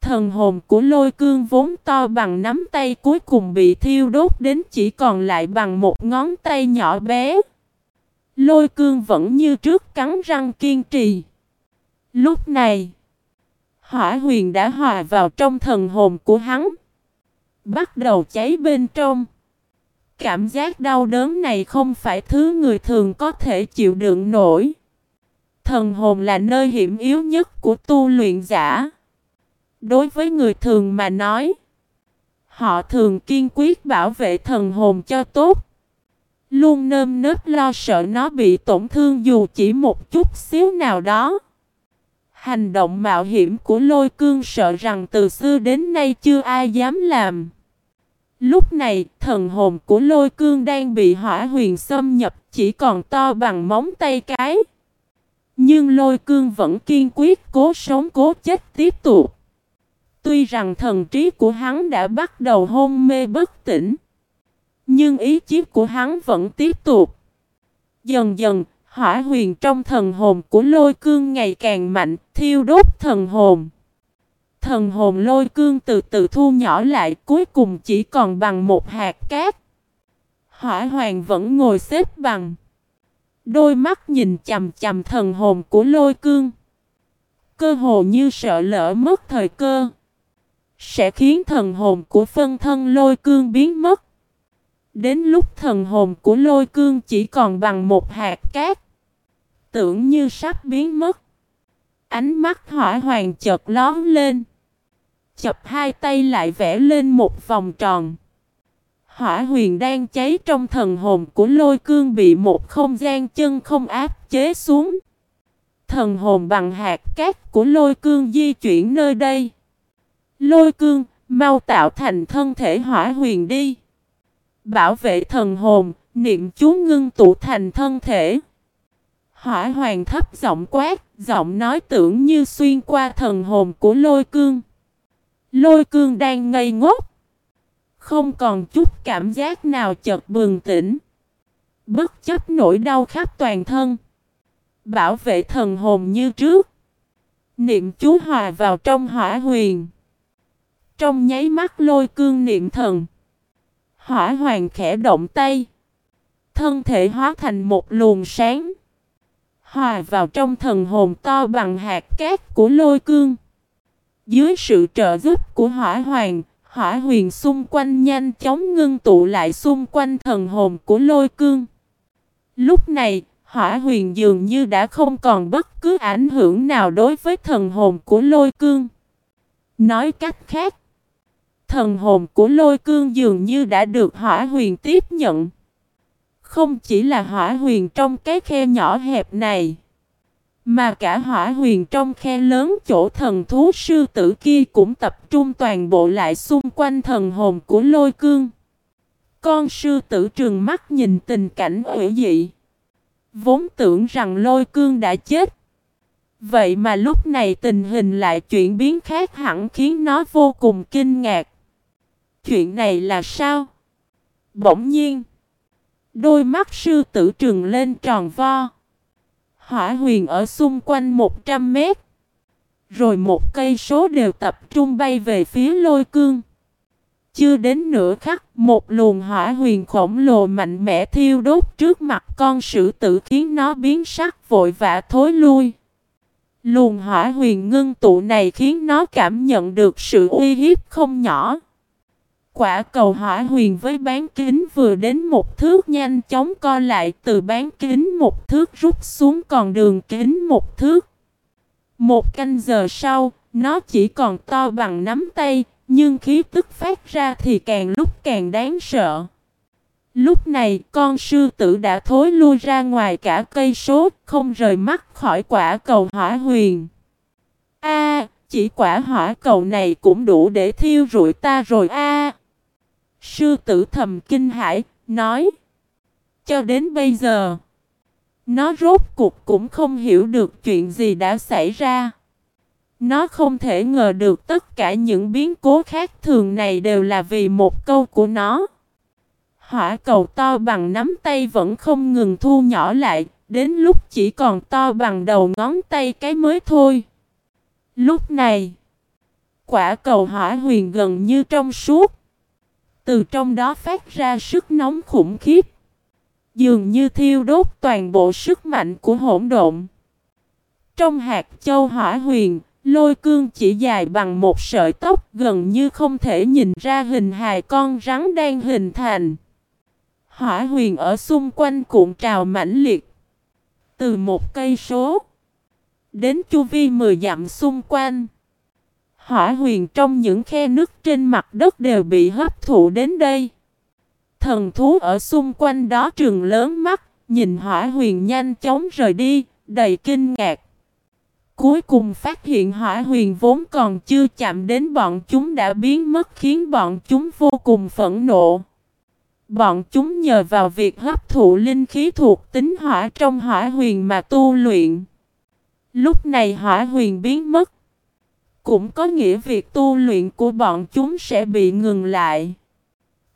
Thần hồn của lôi cương vốn to bằng nắm tay cuối cùng bị thiêu đốt đến chỉ còn lại bằng một ngón tay nhỏ bé. Lôi cương vẫn như trước cắn răng kiên trì. Lúc này, hỏa huyền đã hòa vào trong thần hồn của hắn. Bắt đầu cháy bên trong. Cảm giác đau đớn này không phải thứ người thường có thể chịu đựng nổi. Thần hồn là nơi hiểm yếu nhất của tu luyện giả. Đối với người thường mà nói, họ thường kiên quyết bảo vệ thần hồn cho tốt. Luôn nơm nớp lo sợ nó bị tổn thương dù chỉ một chút xíu nào đó. Hành động mạo hiểm của lôi cương sợ rằng từ xưa đến nay chưa ai dám làm. Lúc này, thần hồn của lôi cương đang bị hỏa huyền xâm nhập chỉ còn to bằng móng tay cái. Nhưng lôi cương vẫn kiên quyết cố sống cố chết tiếp tục. Tuy rằng thần trí của hắn đã bắt đầu hôn mê bất tỉnh. Nhưng ý chí của hắn vẫn tiếp tục. Dần dần, hỏa huyền trong thần hồn của lôi cương ngày càng mạnh, thiêu đốt thần hồn. Thần hồn lôi cương từ từ thu nhỏ lại, cuối cùng chỉ còn bằng một hạt cát. Hỏa hoàng vẫn ngồi xếp bằng. Đôi mắt nhìn chầm chầm thần hồn của lôi cương. Cơ hồ như sợ lỡ mất thời cơ. Sẽ khiến thần hồn của phân thân lôi cương biến mất. Đến lúc thần hồn của lôi cương chỉ còn bằng một hạt cát. Tưởng như sắp biến mất. Ánh mắt hỏa hoàng chợt lón lên. Chập hai tay lại vẽ lên một vòng tròn. Hỏa huyền đang cháy trong thần hồn của lôi cương bị một không gian chân không áp chế xuống. Thần hồn bằng hạt cát của lôi cương di chuyển nơi đây. Lôi cương, mau tạo thành thân thể hỏa huyền đi. Bảo vệ thần hồn, niệm chú ngưng tụ thành thân thể. Hỏa hoàng thấp giọng quát, giọng nói tưởng như xuyên qua thần hồn của lôi cương. Lôi cương đang ngây ngốc. Không còn chút cảm giác nào chợt bừng tỉnh. Bất chấp nỗi đau khắp toàn thân. Bảo vệ thần hồn như trước. Niệm chú hòa vào trong hỏa huyền. Trong nháy mắt lôi cương niệm thần. Hỏa hoàng khẽ động tay. Thân thể hóa thành một luồng sáng. Hòa vào trong thần hồn to bằng hạt cát của lôi cương. Dưới sự trợ giúp của hỏa hoàng, hỏa huyền xung quanh nhanh chóng ngưng tụ lại xung quanh thần hồn của lôi cương. Lúc này, hỏa huyền dường như đã không còn bất cứ ảnh hưởng nào đối với thần hồn của lôi cương. Nói cách khác, thần hồn của lôi cương dường như đã được hỏa huyền tiếp nhận. Không chỉ là hỏa huyền trong cái khe nhỏ hẹp này. Mà cả hỏa huyền trong khe lớn chỗ thần thú sư tử kia cũng tập trung toàn bộ lại xung quanh thần hồn của lôi cương. Con sư tử trường mắt nhìn tình cảnh hữu dị. Vốn tưởng rằng lôi cương đã chết. Vậy mà lúc này tình hình lại chuyển biến khác hẳn khiến nó vô cùng kinh ngạc. Chuyện này là sao? Bỗng nhiên. Đôi mắt sư tử trừng lên tròn vo. Hỏa huyền ở xung quanh 100 mét. Rồi một cây số đều tập trung bay về phía lôi cương. Chưa đến nửa khắc, một luồng hỏa huyền khổng lồ mạnh mẽ thiêu đốt trước mặt con sử tử khiến nó biến sắc vội vã thối lui. Luồng hỏa huyền ngưng tụ này khiến nó cảm nhận được sự uy hiếp không nhỏ. Quả cầu hỏa huyền với bán kính vừa đến một thước nhanh chóng co lại từ bán kính một thước rút xuống còn đường kính một thước. Một canh giờ sau, nó chỉ còn to bằng nắm tay, nhưng khí tức phát ra thì càng lúc càng đáng sợ. Lúc này con sư tử đã thối lui ra ngoài cả cây số, không rời mắt khỏi quả cầu hỏa huyền. A, chỉ quả hỏa cầu này cũng đủ để thiêu rụi ta rồi a. Sư tử thầm kinh hãi, nói. Cho đến bây giờ, nó rốt cuộc cũng không hiểu được chuyện gì đã xảy ra. Nó không thể ngờ được tất cả những biến cố khác thường này đều là vì một câu của nó. Hỏa cầu to bằng nắm tay vẫn không ngừng thu nhỏ lại, đến lúc chỉ còn to bằng đầu ngón tay cái mới thôi. Lúc này, quả cầu hỏa huyền gần như trong suốt. Từ trong đó phát ra sức nóng khủng khiếp. Dường như thiêu đốt toàn bộ sức mạnh của hỗn độn. Trong hạt châu hỏa huyền, lôi cương chỉ dài bằng một sợi tóc gần như không thể nhìn ra hình hài con rắn đang hình thành. Hỏa huyền ở xung quanh cuộn trào mãnh liệt. Từ một cây số đến chu vi 10 dặm xung quanh. Hỏa huyền trong những khe nước trên mặt đất đều bị hấp thụ đến đây. Thần thú ở xung quanh đó trường lớn mắt, nhìn hỏa huyền nhanh chóng rời đi, đầy kinh ngạc. Cuối cùng phát hiện hỏa huyền vốn còn chưa chạm đến bọn chúng đã biến mất khiến bọn chúng vô cùng phẫn nộ. Bọn chúng nhờ vào việc hấp thụ linh khí thuộc tính hỏa trong hỏa huyền mà tu luyện. Lúc này hỏa huyền biến mất. Cũng có nghĩa việc tu luyện của bọn chúng sẽ bị ngừng lại.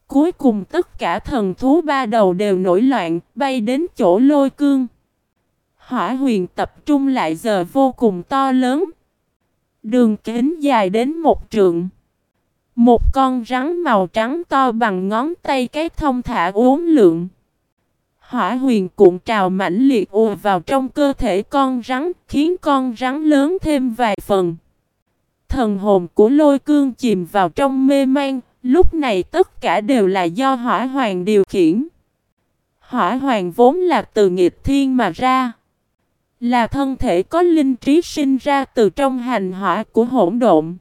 Cuối cùng tất cả thần thú ba đầu đều nổi loạn, bay đến chỗ lôi cương. Hỏa huyền tập trung lại giờ vô cùng to lớn. Đường kính dài đến một trượng. Một con rắn màu trắng to bằng ngón tay cái thông thả uốn lượn. Hỏa huyền cuộn trào mãnh liệt ùa vào trong cơ thể con rắn, khiến con rắn lớn thêm vài phần. Thần hồn của lôi cương chìm vào trong mê man, lúc này tất cả đều là do hỏa hoàng điều khiển. Hỏa hoàng vốn là từ nghịch thiên mà ra. Là thân thể có linh trí sinh ra từ trong hành hỏa của hỗn độn.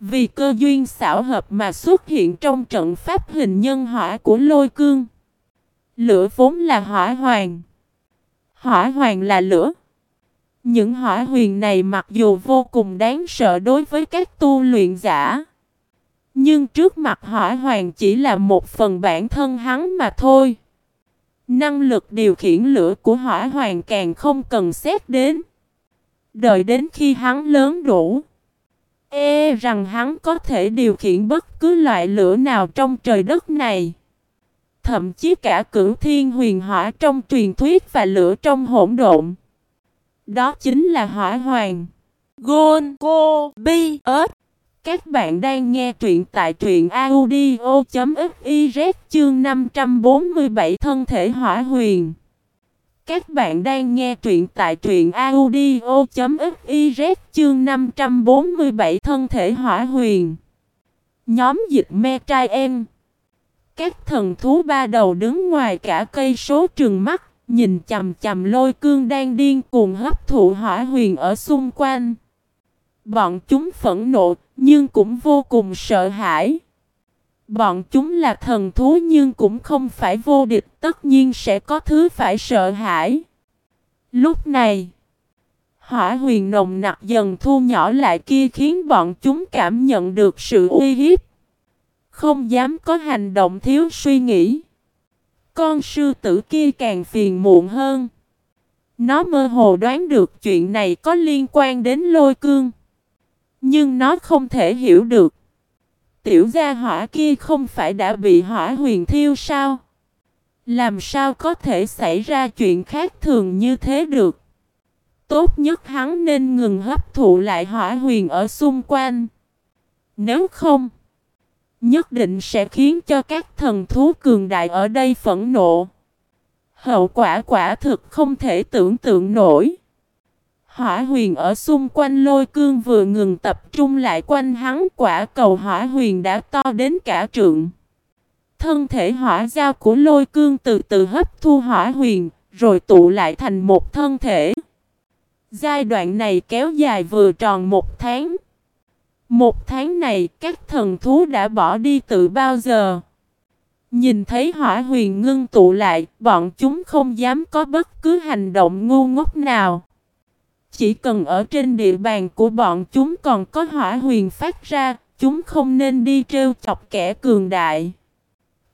Vì cơ duyên xảo hợp mà xuất hiện trong trận pháp hình nhân hỏa của lôi cương. Lửa vốn là hỏa hoàng. Hỏa hoàng là lửa. Những hỏa huyền này mặc dù vô cùng đáng sợ đối với các tu luyện giả. Nhưng trước mặt hỏa hoàng chỉ là một phần bản thân hắn mà thôi. Năng lực điều khiển lửa của hỏa hoàng càng không cần xét đến. Đợi đến khi hắn lớn đủ. E rằng hắn có thể điều khiển bất cứ loại lửa nào trong trời đất này. Thậm chí cả cửu thiên huyền hỏa trong truyền thuyết và lửa trong hỗn độn. Đó chính là hỏa hoàng. Gôn Cô Bi ớt. Các bạn đang nghe truyện tại truyện audio.fiz chương 547 thân thể hỏa huyền. Các bạn đang nghe truyện tại truyện audio.fiz chương 547 thân thể hỏa huyền. Nhóm dịch me trai em. Các thần thú ba đầu đứng ngoài cả cây số trường mắt, nhìn chầm chầm lôi cương đang điên cuồng hấp thụ hỏa huyền ở xung quanh. Bọn chúng phẫn nộ, nhưng cũng vô cùng sợ hãi. Bọn chúng là thần thú nhưng cũng không phải vô địch, tất nhiên sẽ có thứ phải sợ hãi. Lúc này, hỏa huyền nồng nặc dần thu nhỏ lại kia khiến bọn chúng cảm nhận được sự uy hiếp. Không dám có hành động thiếu suy nghĩ. Con sư tử kia càng phiền muộn hơn. Nó mơ hồ đoán được chuyện này có liên quan đến lôi cương. Nhưng nó không thể hiểu được. Tiểu gia hỏa kia không phải đã bị hỏa huyền thiêu sao? Làm sao có thể xảy ra chuyện khác thường như thế được? Tốt nhất hắn nên ngừng hấp thụ lại hỏa huyền ở xung quanh. Nếu không, nhất định sẽ khiến cho các thần thú cường đại ở đây phẫn nộ. Hậu quả quả thực không thể tưởng tượng nổi. Hỏa huyền ở xung quanh lôi cương vừa ngừng tập trung lại quanh hắn quả cầu hỏa huyền đã to đến cả trượng. Thân thể hỏa giao của lôi cương từ từ hấp thu hỏa huyền, rồi tụ lại thành một thân thể. Giai đoạn này kéo dài vừa tròn một tháng. Một tháng này các thần thú đã bỏ đi từ bao giờ. Nhìn thấy hỏa huyền ngưng tụ lại, bọn chúng không dám có bất cứ hành động ngu ngốc nào. Chỉ cần ở trên địa bàn của bọn chúng còn có hỏa huyền phát ra, chúng không nên đi trêu chọc kẻ cường đại.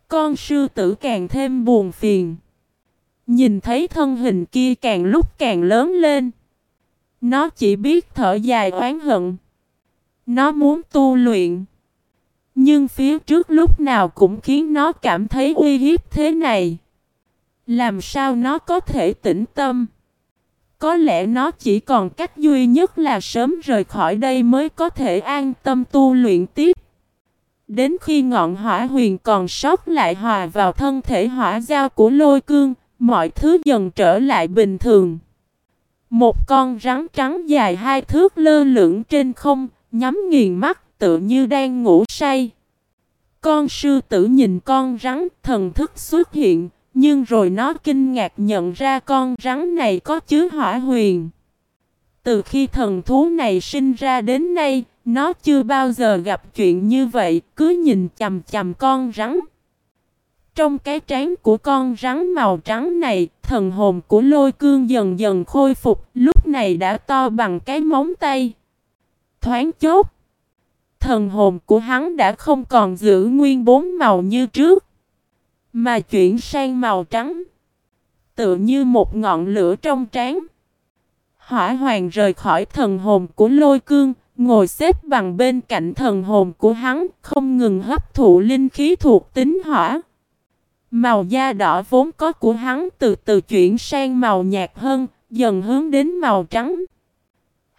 Con sư tử càng thêm buồn phiền. Nhìn thấy thân hình kia càng lúc càng lớn lên. Nó chỉ biết thở dài oán hận. Nó muốn tu luyện. Nhưng phía trước lúc nào cũng khiến nó cảm thấy uy hiếp thế này. Làm sao nó có thể tĩnh tâm? Có lẽ nó chỉ còn cách duy nhất là sớm rời khỏi đây mới có thể an tâm tu luyện tiếp. Đến khi ngọn hỏa huyền còn sót lại hòa vào thân thể hỏa giao của lôi cương, mọi thứ dần trở lại bình thường. Một con rắn trắng dài hai thước lơ lửng trên không, nhắm nghiền mắt tự như đang ngủ say. Con sư tử nhìn con rắn thần thức xuất hiện, nhưng rồi nó kinh ngạc nhận ra con rắn này có chứa hỏa huyền. Từ khi thần thú này sinh ra đến nay, nó chưa bao giờ gặp chuyện như vậy, cứ nhìn chầm chầm con rắn. Trong cái trán của con rắn màu trắng này, thần hồn của lôi cương dần dần khôi phục, lúc này đã to bằng cái móng tay. Thoáng chốt. Thần hồn của hắn đã không còn giữ nguyên bốn màu như trước. Mà chuyển sang màu trắng. Tựa như một ngọn lửa trong trán. Hỏa hoàng rời khỏi thần hồn của lôi cương, ngồi xếp bằng bên cạnh thần hồn của hắn, không ngừng hấp thụ linh khí thuộc tính hỏa. Màu da đỏ vốn có của hắn từ từ chuyển sang màu nhạt hơn, dần hướng đến màu trắng.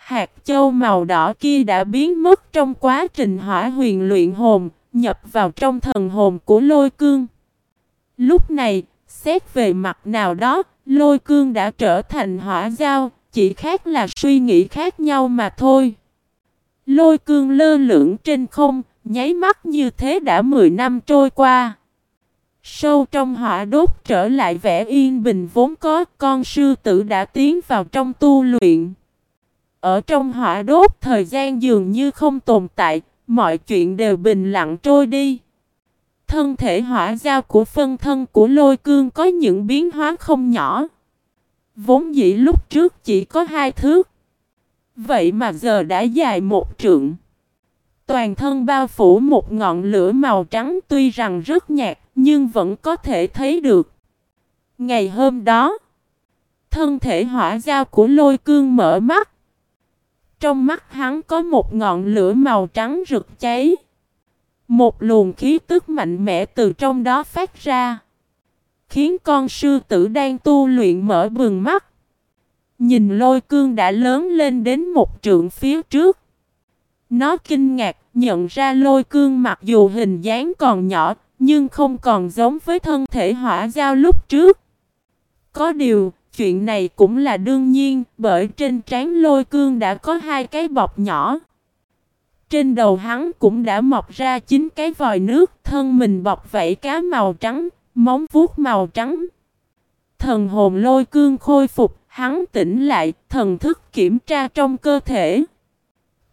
Hạt châu màu đỏ kia đã biến mất trong quá trình hỏa huyền luyện hồn, nhập vào trong thần hồn của lôi cương. Lúc này, xét về mặt nào đó, lôi cương đã trở thành hỏa giao, chỉ khác là suy nghĩ khác nhau mà thôi. Lôi cương lơ lửng trên không, nháy mắt như thế đã 10 năm trôi qua. Sâu trong hỏa đốt trở lại vẻ yên bình vốn có, con sư tử đã tiến vào trong tu luyện. Ở trong hỏa đốt thời gian dường như không tồn tại, mọi chuyện đều bình lặng trôi đi. Thân thể hỏa giao của phân thân của lôi cương có những biến hóa không nhỏ. Vốn dĩ lúc trước chỉ có hai thước. Vậy mà giờ đã dài một trượng. Toàn thân bao phủ một ngọn lửa màu trắng tuy rằng rất nhạt nhưng vẫn có thể thấy được. Ngày hôm đó, thân thể hỏa giao của lôi cương mở mắt. Trong mắt hắn có một ngọn lửa màu trắng rực cháy. Một luồng khí tức mạnh mẽ từ trong đó phát ra. Khiến con sư tử đang tu luyện mở bừng mắt. Nhìn lôi cương đã lớn lên đến một trượng phía trước. Nó kinh ngạc nhận ra lôi cương mặc dù hình dáng còn nhỏ nhưng không còn giống với thân thể hỏa giao lúc trước. Có điều, chuyện này cũng là đương nhiên bởi trên trán lôi cương đã có hai cái bọc nhỏ. Trên đầu hắn cũng đã mọc ra chín cái vòi nước, thân mình bọc vảy cá màu trắng, móng vuốt màu trắng. Thần hồn lôi cương khôi phục, hắn tỉnh lại, thần thức kiểm tra trong cơ thể.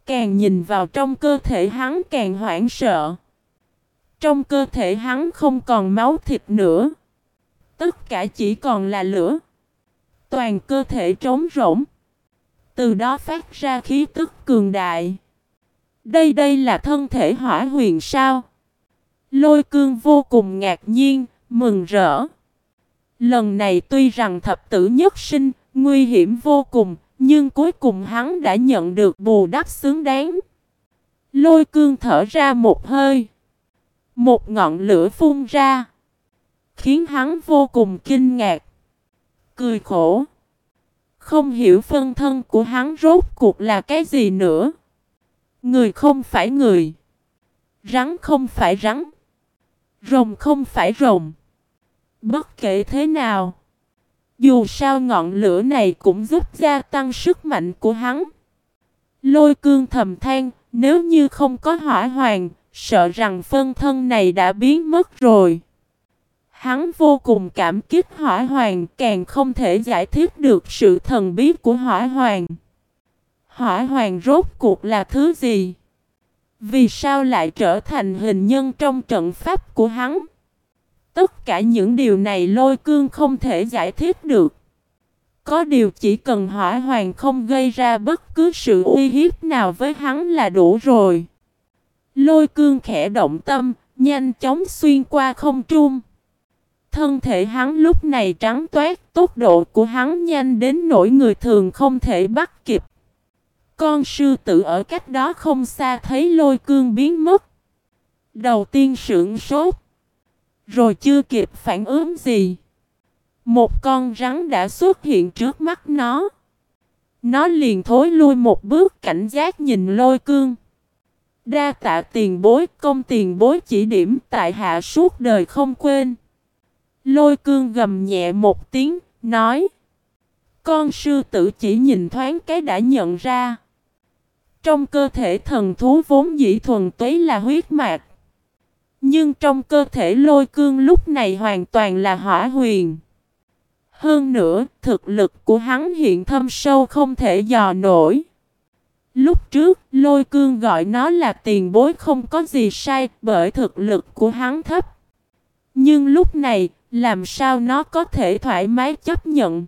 Càng nhìn vào trong cơ thể hắn càng hoảng sợ. Trong cơ thể hắn không còn máu thịt nữa. Tất cả chỉ còn là lửa. Toàn cơ thể trống rỗng. Từ đó phát ra khí tức cường đại. Đây đây là thân thể hỏa huyền sao? Lôi cương vô cùng ngạc nhiên, mừng rỡ. Lần này tuy rằng thập tử nhất sinh, nguy hiểm vô cùng, nhưng cuối cùng hắn đã nhận được bù đắp xứng đáng. Lôi cương thở ra một hơi. Một ngọn lửa phun ra. Khiến hắn vô cùng kinh ngạc. Cười khổ. Không hiểu phân thân của hắn rốt cuộc là cái gì nữa. Người không phải người. Rắn không phải rắn. Rồng không phải rồng. Bất kể thế nào. Dù sao ngọn lửa này cũng giúp gia tăng sức mạnh của hắn. Lôi cương thầm than, nếu như không có hỏa hoàng, sợ rằng phân thân này đã biến mất rồi. Hắn vô cùng cảm kích hỏa hoàng, càng không thể giải thích được sự thần bí của hỏa hoàng. Hỏa hoàng rốt cuộc là thứ gì? Vì sao lại trở thành hình nhân trong trận pháp của hắn? Tất cả những điều này lôi cương không thể giải thích được. Có điều chỉ cần hỏa hoàng không gây ra bất cứ sự uy hiếp nào với hắn là đủ rồi. Lôi cương khẽ động tâm, nhanh chóng xuyên qua không trung. Thân thể hắn lúc này trắng toát, tốc độ của hắn nhanh đến nỗi người thường không thể bắt kịp. Con sư tử ở cách đó không xa thấy lôi cương biến mất. Đầu tiên sững sốt. Rồi chưa kịp phản ứng gì. Một con rắn đã xuất hiện trước mắt nó. Nó liền thối lui một bước cảnh giác nhìn lôi cương. Đa tạ tiền bối công tiền bối chỉ điểm tại hạ suốt đời không quên. Lôi cương gầm nhẹ một tiếng, nói. Con sư tử chỉ nhìn thoáng cái đã nhận ra. Trong cơ thể thần thú vốn dĩ thuần túy là huyết mạch. Nhưng trong cơ thể lôi cương lúc này hoàn toàn là hỏa huyền. Hơn nữa, thực lực của hắn hiện thâm sâu không thể dò nổi. Lúc trước, lôi cương gọi nó là tiền bối không có gì sai bởi thực lực của hắn thấp. Nhưng lúc này, làm sao nó có thể thoải mái chấp nhận?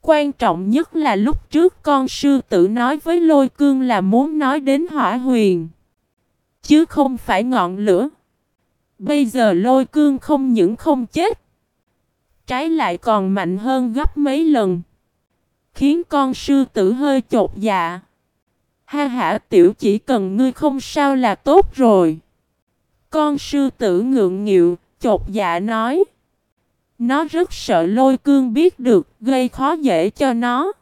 Quan trọng nhất là lúc trước con sư tử nói với lôi cương là muốn nói đến hỏa huyền. Chứ không phải ngọn lửa. Bây giờ lôi cương không những không chết. Trái lại còn mạnh hơn gấp mấy lần. Khiến con sư tử hơi chột dạ. Ha hả tiểu chỉ cần ngươi không sao là tốt rồi. Con sư tử ngượng nghịu, chột dạ nói. Nó rất sợ lôi cương biết được, gây khó dễ cho nó.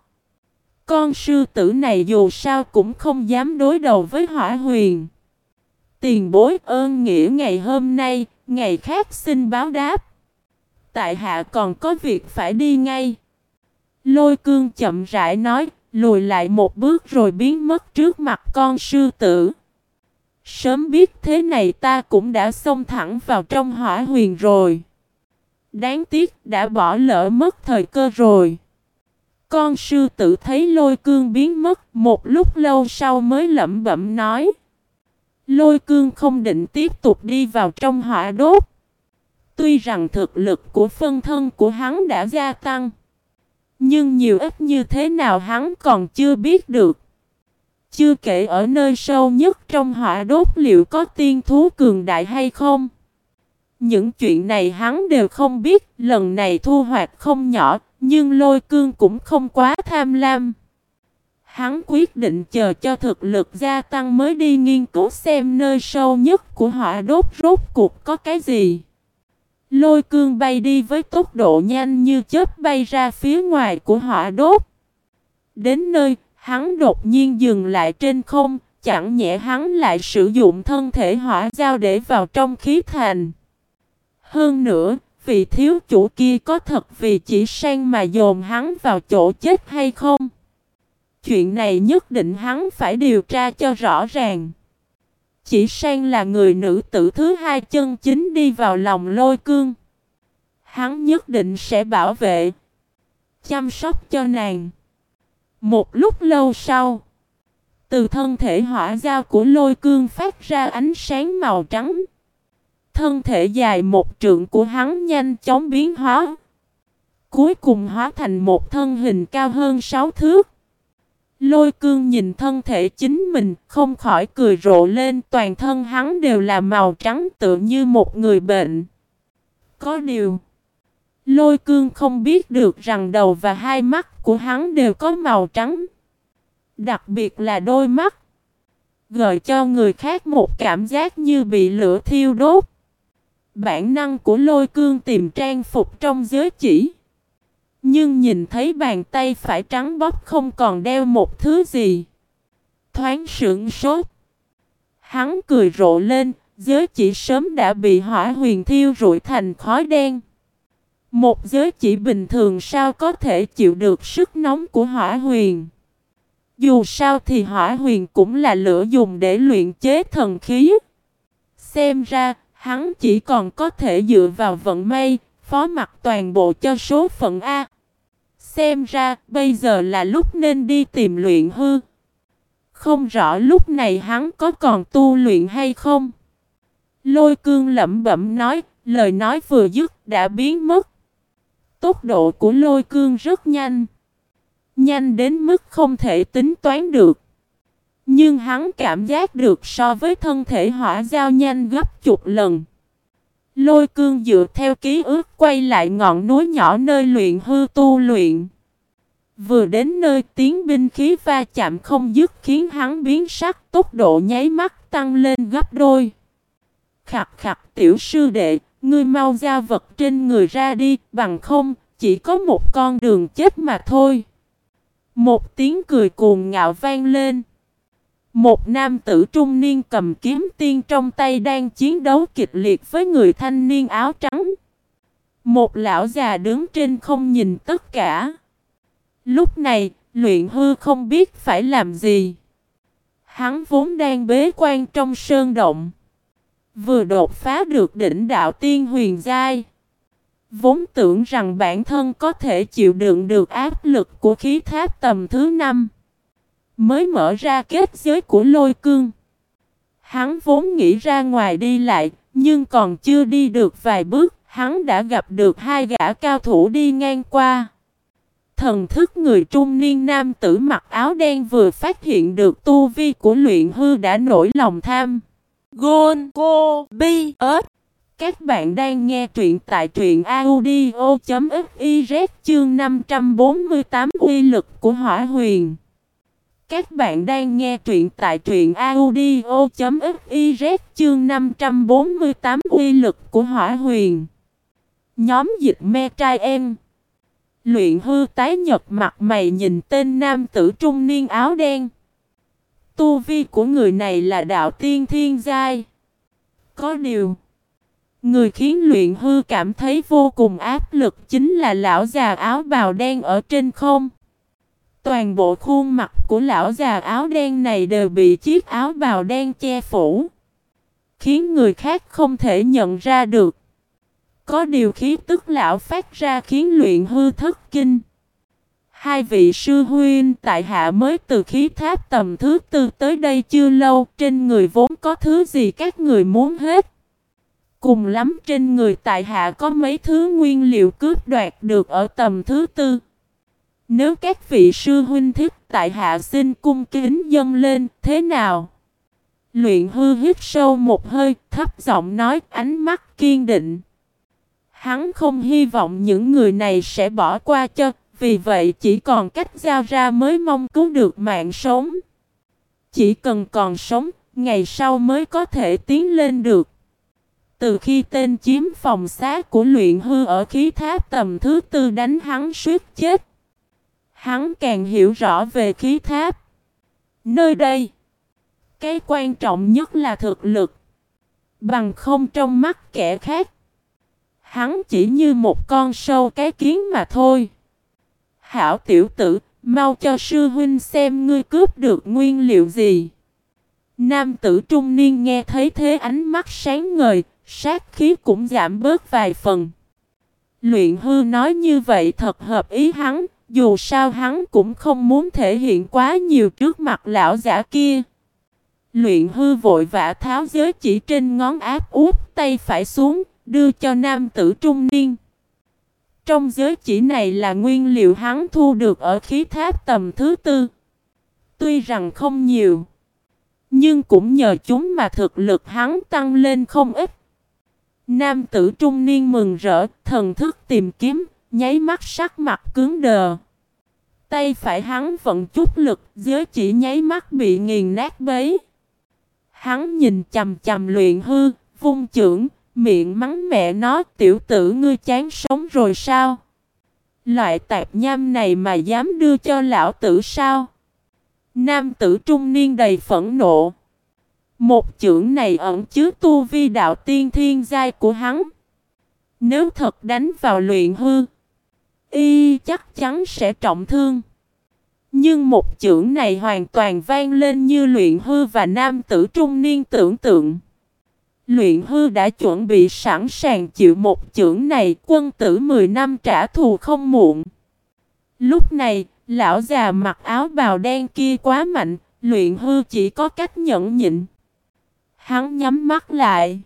Con sư tử này dù sao cũng không dám đối đầu với hỏa huyền. Tiền bối ơn nghĩa ngày hôm nay, ngày khác xin báo đáp. Tại hạ còn có việc phải đi ngay. Lôi cương chậm rãi nói, lùi lại một bước rồi biến mất trước mặt con sư tử. Sớm biết thế này ta cũng đã xông thẳng vào trong hỏa huyền rồi. Đáng tiếc đã bỏ lỡ mất thời cơ rồi. Con sư tử thấy lôi cương biến mất, một lúc lâu sau mới lẩm bẩm nói. Lôi cương không định tiếp tục đi vào trong hỏa đốt. Tuy rằng thực lực của phân thân của hắn đã gia tăng. Nhưng nhiều ít như thế nào hắn còn chưa biết được. Chưa kể ở nơi sâu nhất trong hỏa đốt liệu có tiên thú cường đại hay không. Những chuyện này hắn đều không biết, lần này thu hoạch không nhỏ, nhưng lôi cương cũng không quá tham lam. Hắn quyết định chờ cho thực lực gia tăng mới đi nghiên cứu xem nơi sâu nhất của hỏa đốt rốt cuộc có cái gì. Lôi cương bay đi với tốc độ nhanh như chớp bay ra phía ngoài của hỏa đốt. Đến nơi, hắn đột nhiên dừng lại trên không, chẳng nhẽ hắn lại sử dụng thân thể hỏa giao để vào trong khí thành. Hơn nữa, vị thiếu chủ kia có thật vì chỉ sang mà dồn hắn vào chỗ chết hay không? Chuyện này nhất định hắn phải điều tra cho rõ ràng. Chỉ sang là người nữ tử thứ hai chân chính đi vào lòng lôi cương. Hắn nhất định sẽ bảo vệ, chăm sóc cho nàng. Một lúc lâu sau, từ thân thể hỏa giao của lôi cương phát ra ánh sáng màu trắng. Thân thể dài một trượng của hắn nhanh chóng biến hóa. Cuối cùng hóa thành một thân hình cao hơn sáu thước. Lôi cương nhìn thân thể chính mình không khỏi cười rộ lên toàn thân hắn đều là màu trắng tựa như một người bệnh. Có điều, lôi cương không biết được rằng đầu và hai mắt của hắn đều có màu trắng. Đặc biệt là đôi mắt, gợi cho người khác một cảm giác như bị lửa thiêu đốt. Bản năng của lôi cương tìm trang phục trong giới chỉ. Nhưng nhìn thấy bàn tay phải trắng bóc không còn đeo một thứ gì. Thoáng sững sốt. Hắn cười rộ lên, giới chỉ sớm đã bị hỏa huyền thiêu rụi thành khói đen. Một giới chỉ bình thường sao có thể chịu được sức nóng của hỏa huyền. Dù sao thì hỏa huyền cũng là lửa dùng để luyện chế thần khí. Xem ra, hắn chỉ còn có thể dựa vào vận may, phó mặt toàn bộ cho số phận A. Xem ra, bây giờ là lúc nên đi tìm luyện hư. Không rõ lúc này hắn có còn tu luyện hay không. Lôi cương lẩm bẩm nói, lời nói vừa dứt đã biến mất. Tốc độ của lôi cương rất nhanh. Nhanh đến mức không thể tính toán được. Nhưng hắn cảm giác được so với thân thể hỏa giao nhanh gấp chục lần. Lôi cương dựa theo ký ức quay lại ngọn núi nhỏ nơi luyện hư tu luyện. Vừa đến nơi tiếng binh khí va chạm không dứt khiến hắn biến sắc tốc độ nháy mắt tăng lên gấp đôi. Khặt khặt tiểu sư đệ, ngươi mau ra vật trên người ra đi, bằng không, chỉ có một con đường chết mà thôi. Một tiếng cười cuồng ngạo vang lên. Một nam tử trung niên cầm kiếm tiên trong tay đang chiến đấu kịch liệt với người thanh niên áo trắng. Một lão già đứng trên không nhìn tất cả. Lúc này, luyện hư không biết phải làm gì. Hắn vốn đang bế quan trong sơn động. Vừa đột phá được đỉnh đạo tiên huyền giai. Vốn tưởng rằng bản thân có thể chịu đựng được áp lực của khí tháp tầm thứ năm Mới mở ra kết giới của lôi cương. Hắn vốn nghĩ ra ngoài đi lại, nhưng còn chưa đi được vài bước, hắn đã gặp được hai gã cao thủ đi ngang qua. Thần thức người trung niên nam tử mặc áo đen vừa phát hiện được tu vi của luyện hư đã nổi lòng tham. Gôn Cô Bi ớt Các bạn đang nghe truyện tại truyện audio.fiz chương 548 uy lực của hỏa huyền. Các bạn đang nghe truyện tại truyện audio.fiz chương 548 uy lực của hỏa huyền. Nhóm dịch me trai em. Luyện hư tái nhật mặt mày nhìn tên nam tử trung niên áo đen. Tu vi của người này là đạo tiên thiên giai. Có điều. Người khiến luyện hư cảm thấy vô cùng áp lực chính là lão già áo bào đen ở trên không. Toàn bộ khuôn mặt của lão già áo đen này đều bị chiếc áo bào đen che phủ. Khiến người khác không thể nhận ra được. Có điều khí tức lão phát ra khiến luyện hư thất kinh. Hai vị sư huynh tại hạ mới từ khí tháp tầm thứ tư tới đây chưa lâu, trên người vốn có thứ gì các người muốn hết. Cùng lắm trên người tại hạ có mấy thứ nguyên liệu cướp đoạt được ở tầm thứ tư. Nếu các vị sư huynh thích tại hạ xin cung kính dâng lên, thế nào? Luyện hư hít sâu một hơi, thấp giọng nói ánh mắt kiên định. Hắn không hy vọng những người này sẽ bỏ qua cho, vì vậy chỉ còn cách giao ra mới mong cứu được mạng sống. Chỉ cần còn sống, ngày sau mới có thể tiến lên được. Từ khi tên chiếm phòng xá của luyện hư ở khí tháp tầm thứ tư đánh hắn suýt chết. Hắn càng hiểu rõ về khí tháp. Nơi đây, cái quan trọng nhất là thực lực. Bằng không trong mắt kẻ khác. Hắn chỉ như một con sâu cái kiến mà thôi. Hảo tiểu tử, mau cho sư huynh xem ngươi cướp được nguyên liệu gì. Nam tử trung niên nghe thấy thế ánh mắt sáng ngời, sát khí cũng giảm bớt vài phần. Luyện hư nói như vậy thật hợp ý hắn, dù sao hắn cũng không muốn thể hiện quá nhiều trước mặt lão giả kia. Luyện hư vội vã tháo giới chỉ trên ngón áp út tay phải xuống, đưa cho nam tử trung niên. Trong giới chỉ này là nguyên liệu hắn thu được ở khí tháp tầm thứ tư. Tuy rằng không nhiều, nhưng cũng nhờ chúng mà thực lực hắn tăng lên không ít. Nam tử trung niên mừng rỡ, thần thức tìm kiếm, nháy mắt sắc mặt cứng đờ. Tay phải hắn vận chút lực, giới chỉ nháy mắt bị nghiền nát bấy. Hắn nhìn chầm chầm luyện hư, vung trưởng, miệng mắng mẹ nó tiểu tử ngươi chán sống rồi sao? Loại tạp nham này mà dám đưa cho lão tử sao? Nam tử trung niên đầy phẫn nộ. Một chưởng này ẩn chứa tu vi đạo tiên thiên giai của hắn. Nếu thật đánh vào luyện hư, y chắc chắn sẽ trọng thương. Nhưng một chưởng này hoàn toàn vang lên như luyện hư và nam tử trung niên tưởng tượng. Luyện hư đã chuẩn bị sẵn sàng chịu một chưởng này quân tử 10 năm trả thù không muộn. Lúc này, lão già mặc áo bào đen kia quá mạnh, luyện hư chỉ có cách nhẫn nhịn. Hắn nhắm mắt lại.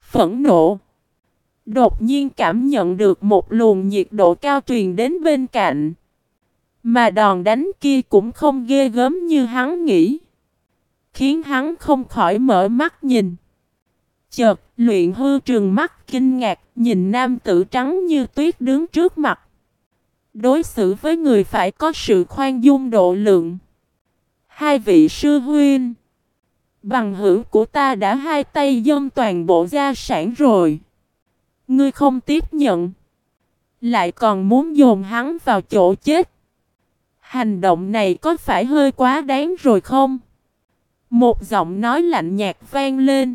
Phẫn nộ. Đột nhiên cảm nhận được một luồng nhiệt độ cao truyền đến bên cạnh. Mà đòn đánh kia cũng không ghê gớm như hắn nghĩ. Khiến hắn không khỏi mở mắt nhìn. Chợt, luyện hư trường mắt kinh ngạc nhìn nam tử trắng như tuyết đứng trước mặt. Đối xử với người phải có sự khoan dung độ lượng. Hai vị sư huynh. Bằng hữu của ta đã hai tay dâng toàn bộ gia sản rồi. Ngươi không tiếp nhận. Lại còn muốn dồn hắn vào chỗ chết. Hành động này có phải hơi quá đáng rồi không? Một giọng nói lạnh nhạt vang lên.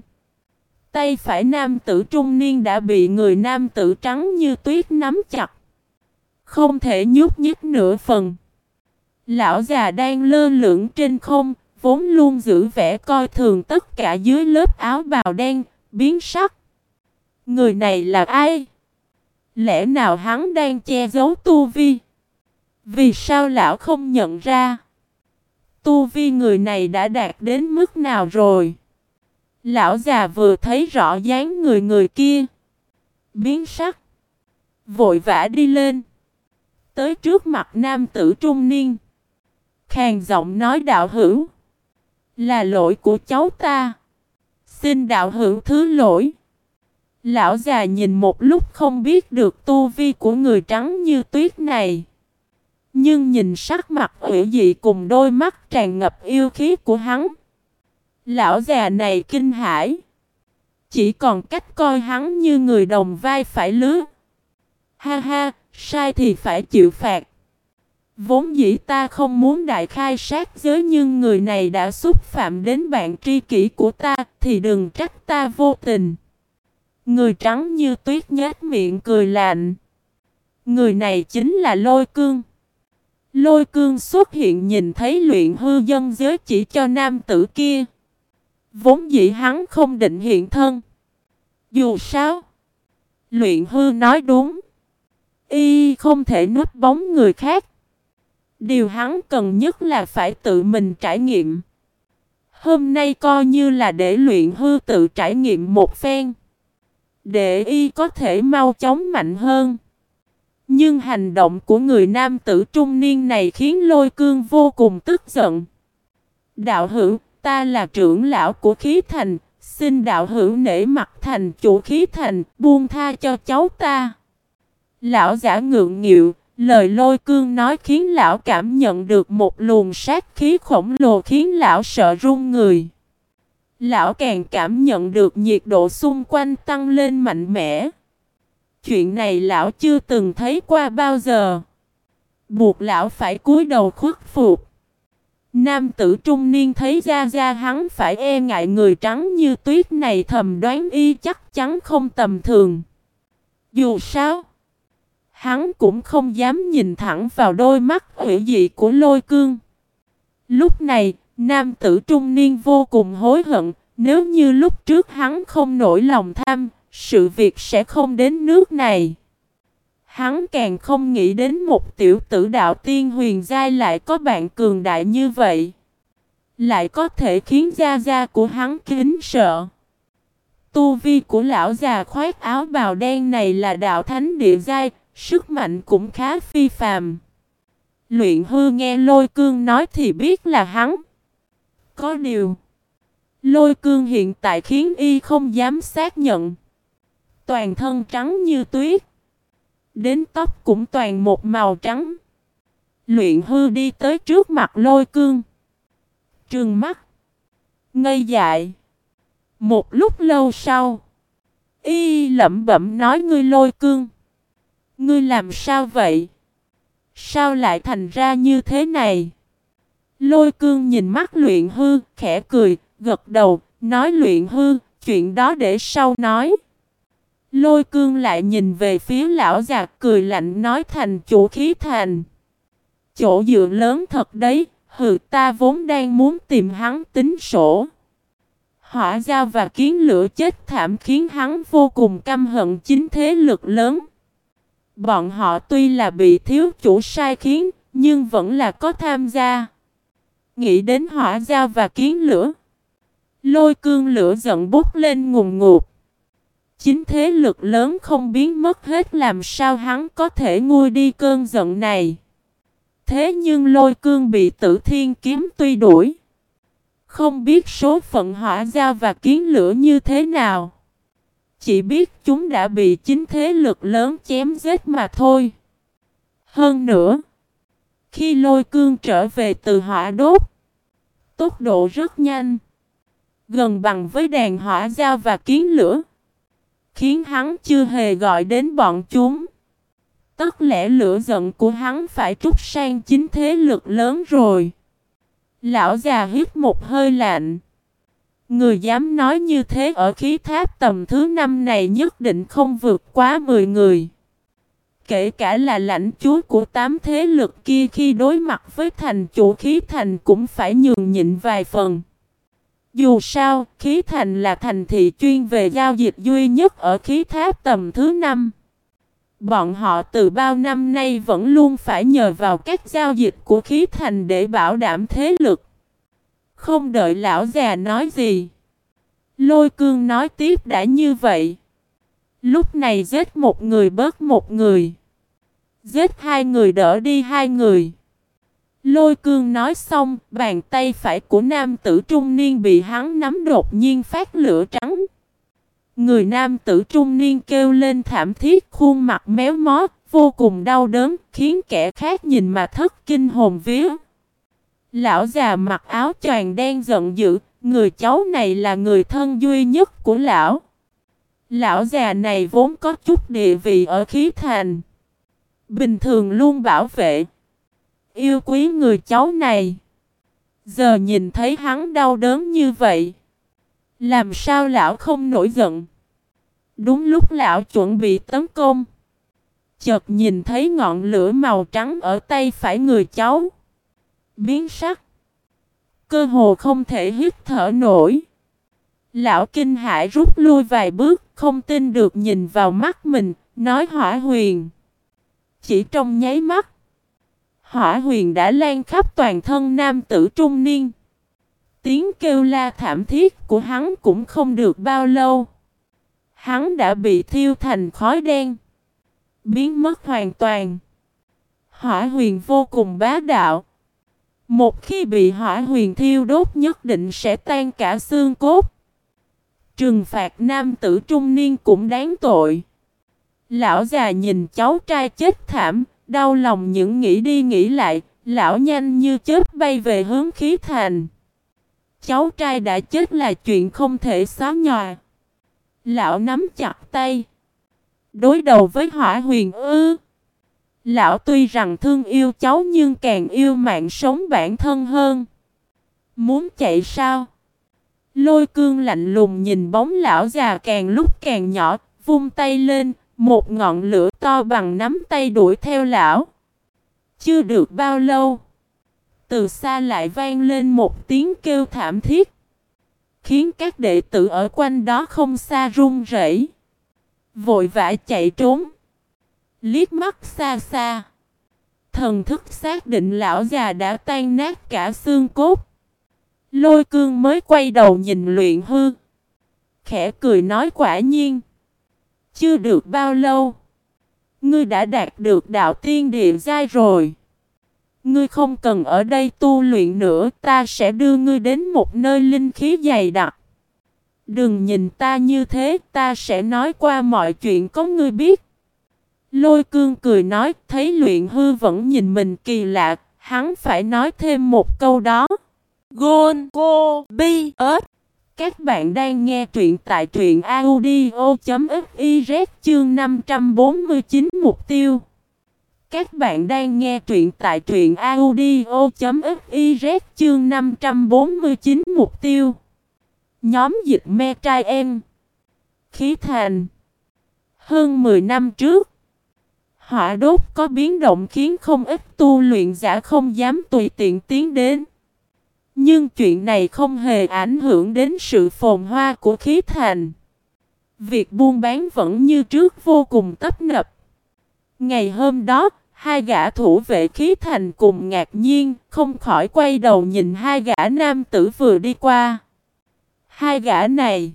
Tay phải nam tử trung niên đã bị người nam tử trắng như tuyết nắm chặt. Không thể nhúc nhích nửa phần. Lão già đang lơ lửng trên không, vốn luôn giữ vẻ coi thường tất cả dưới lớp áo bào đen, biến sắc. Người này là ai? Lẽ nào hắn đang che giấu tu vi? Vì sao lão không nhận ra? Tu vi người này đã đạt đến mức nào rồi? Lão già vừa thấy rõ dáng người người kia. Biến sắc. Vội vã đi lên. Tới trước mặt nam tử trung niên. Khàn giọng nói đạo hữu. Là lỗi của cháu ta. Xin đạo hữu thứ lỗi. Lão già nhìn một lúc không biết được tu vi của người trắng như tuyết này. Nhưng nhìn sắc mặt ủy dị cùng đôi mắt tràn ngập yêu khí của hắn. Lão già này kinh hãi. Chỉ còn cách coi hắn như người đồng vai phải lứa. Ha ha, sai thì phải chịu phạt. Vốn dĩ ta không muốn đại khai sát giới nhưng người này đã xúc phạm đến bạn tri kỷ của ta thì đừng trách ta vô tình. Người trắng như tuyết nhếch miệng cười lạnh. Người này chính là lôi cương. Lôi cương xuất hiện nhìn thấy luyện hư dân giới chỉ cho nam tử kia. Vốn dĩ hắn không định hiện thân. Dù sao, luyện hư nói đúng. Y không thể nuốt bóng người khác. Điều hắn cần nhất là phải tự mình trải nghiệm. Hôm nay coi như là để luyện hư tự trải nghiệm một phen. Để y có thể mau chóng mạnh hơn. Nhưng hành động của người nam tử trung niên này khiến lôi cương vô cùng tức giận. Đạo hữu, ta là trưởng lão của khí thành, xin đạo hữu nể mặt thành chủ khí thành, buông tha cho cháu ta. Lão giả ngượng nghịu, lời lôi cương nói khiến lão cảm nhận được một luồng sát khí khổng lồ khiến lão sợ run người. Lão càng cảm nhận được nhiệt độ xung quanh tăng lên mạnh mẽ. Chuyện này lão chưa từng thấy qua bao giờ. Buộc lão phải cúi đầu khuất phục. Nam tử trung niên thấy ra ra hắn phải e ngại người trắng như tuyết này thầm đoán y chắc chắn không tầm thường. Dù sao, hắn cũng không dám nhìn thẳng vào đôi mắt hủy dị của lôi cương. Lúc này, nam tử trung niên vô cùng hối hận, nếu như lúc trước hắn không nổi lòng tham, sự việc sẽ không đến nước này. Hắn càng không nghĩ đến một tiểu tử đạo tiên huyền giai lại có bạn cường đại như vậy. Lại có thể khiến gia gia của hắn kính sợ. Tu vi của lão già khoác áo bào đen này là đạo thánh địa giai, sức mạnh cũng khá phi phàm. Luyện hư nghe lôi cương nói thì biết là hắn. Có điều, lôi cương hiện tại khiến y không dám xác nhận. Toàn thân trắng như tuyết. Đến tóc cũng toàn một màu trắng. Luyện hư đi tới trước mặt lôi cương. Trừng mắt. Ngây dại. Một lúc lâu sau. Y lẩm bẩm nói ngươi lôi cương. Ngươi làm sao vậy? Sao lại thành ra như thế này? Lôi cương nhìn mắt luyện hư, khẽ cười, gật đầu, nói luyện hư, chuyện đó để sau nói. Lôi cương lại nhìn về phía lão già cười lạnh nói thành chủ khí thành. Chỗ dựa lớn thật đấy, hừ ta vốn đang muốn tìm hắn tính sổ. Hỏa giao và kiến lửa chết thảm khiến hắn vô cùng căm hận chính thế lực lớn. Bọn họ tuy là bị thiếu chủ sai khiến, nhưng vẫn là có tham gia. Nghĩ đến hỏa giao và kiến lửa. Lôi cương lửa giận bút lên ngùng ngụt. Chính thế lực lớn không biến mất hết làm sao hắn có thể nguôi đi cơn giận này. Thế nhưng lôi cương bị tử thiên kiếm tuy đuổi. Không biết số phận hỏa giao và kiến lửa như thế nào. Chỉ biết chúng đã bị chính thế lực lớn chém giết mà thôi. Hơn nữa, khi lôi cương trở về từ hỏa đốt, tốc độ rất nhanh, gần bằng với đàn hỏa giao và kiến lửa, khiến hắn chưa hề gọi đến bọn chúng. Tất lẽ lửa giận của hắn phải trút sang chính thế lực lớn rồi. Lão già hít một hơi lạnh. Người dám nói như thế ở khí tháp tầm thứ năm này nhất định không vượt quá 10 người. Kể cả là lãnh chúa của tám thế lực kia khi đối mặt với thành chủ khí thành cũng phải nhường nhịn vài phần. Dù sao, khí thành là thành thị chuyên về giao dịch duy nhất ở khí tháp tầm thứ năm. Bọn họ từ bao năm nay vẫn luôn phải nhờ vào các giao dịch của khí thành để bảo đảm thế lực. Không đợi lão già nói gì. Lôi cương nói tiếp đã như vậy. Lúc này giết một người bớt một người. Giết hai người đỡ đi hai người. Lôi cương nói xong, bàn tay phải của nam tử trung niên bị hắn nắm đột nhiên phát lửa trắng. Người nam tử trung niên kêu lên thảm thiết khuôn mặt méo mó, vô cùng đau đớn, khiến kẻ khác nhìn mà thất kinh hồn vía. Lão già mặc áo choàng đen giận dữ, người cháu này là người thân duy nhất của lão. Lão già này vốn có chút địa vị ở khí thành. Bình thường luôn bảo vệ. Yêu quý người cháu này. Giờ nhìn thấy hắn đau đớn như vậy. Làm sao lão không nổi giận? Đúng lúc lão chuẩn bị tấn công. Chợt nhìn thấy ngọn lửa màu trắng ở tay phải người cháu. Biến sắc. Cơ hồ không thể hít thở nổi. Lão kinh hãi rút lui vài bước, không tin được nhìn vào mắt mình, nói hỏa huyền. Chỉ trong nháy mắt, hỏa huyền đã lan khắp toàn thân nam tử trung niên. Tiếng kêu la thảm thiết của hắn cũng không được bao lâu. Hắn đã bị thiêu thành khói đen. Biến mất hoàn toàn. Hỏa huyền vô cùng bá đạo. Một khi bị hỏa huyền thiêu đốt nhất định sẽ tan cả xương cốt. Trừng phạt nam tử trung niên cũng đáng tội. Lão già nhìn cháu trai chết thảm, đau lòng những nghĩ đi nghĩ lại, lão nhanh như chớp bay về hướng khí thành. Cháu trai đã chết là chuyện không thể xóa nhòa. Lão nắm chặt tay. Đối đầu với hỏa huyền ư. Lão tuy rằng thương yêu cháu nhưng càng yêu mạng sống bản thân hơn. Muốn chạy sao? Lôi cương lạnh lùng nhìn bóng lão già càng lúc càng nhỏ, vung tay lên, một ngọn lửa to bằng nắm tay đuổi theo lão. Chưa được bao lâu, từ xa lại vang lên một tiếng kêu thảm thiết, khiến các đệ tử ở quanh đó không xa run rẩy, vội vã chạy trốn. Liếc mắt xa xa, thần thức xác định lão già đã tan nát cả xương cốt. Lôi cương mới quay đầu nhìn luyện hư. Khẽ cười nói quả nhiên. Chưa được bao lâu. Ngươi đã đạt được đạo tiên địa giai rồi. Ngươi không cần ở đây tu luyện nữa, ta sẽ đưa ngươi đến một nơi linh khí dày đặc. Đừng nhìn ta như thế, ta sẽ nói qua mọi chuyện có ngươi biết. Lôi cương cười nói, thấy luyện hư vẫn nhìn mình kỳ lạ, hắn phải nói thêm một câu đó. Gôn Cô Bi, ớt Các bạn đang nghe truyện tại truyện audio.fiz chương 549 mục tiêu. Các bạn đang nghe truyện tại truyện audio.fiz chương 549 mục tiêu. Nhóm dịch me trai em. Khí thành. Hơn 10 năm trước. Hỏa đốt có biến động khiến không ít tu luyện giả không dám tùy tiện tiến đến. Nhưng chuyện này không hề ảnh hưởng đến sự phồn hoa của khí thành. Việc buôn bán vẫn như trước vô cùng tấp nập. Ngày hôm đó, hai gã thủ vệ khí thành cùng ngạc nhiên, không khỏi quay đầu nhìn hai gã nam tử vừa đi qua. Hai gã này,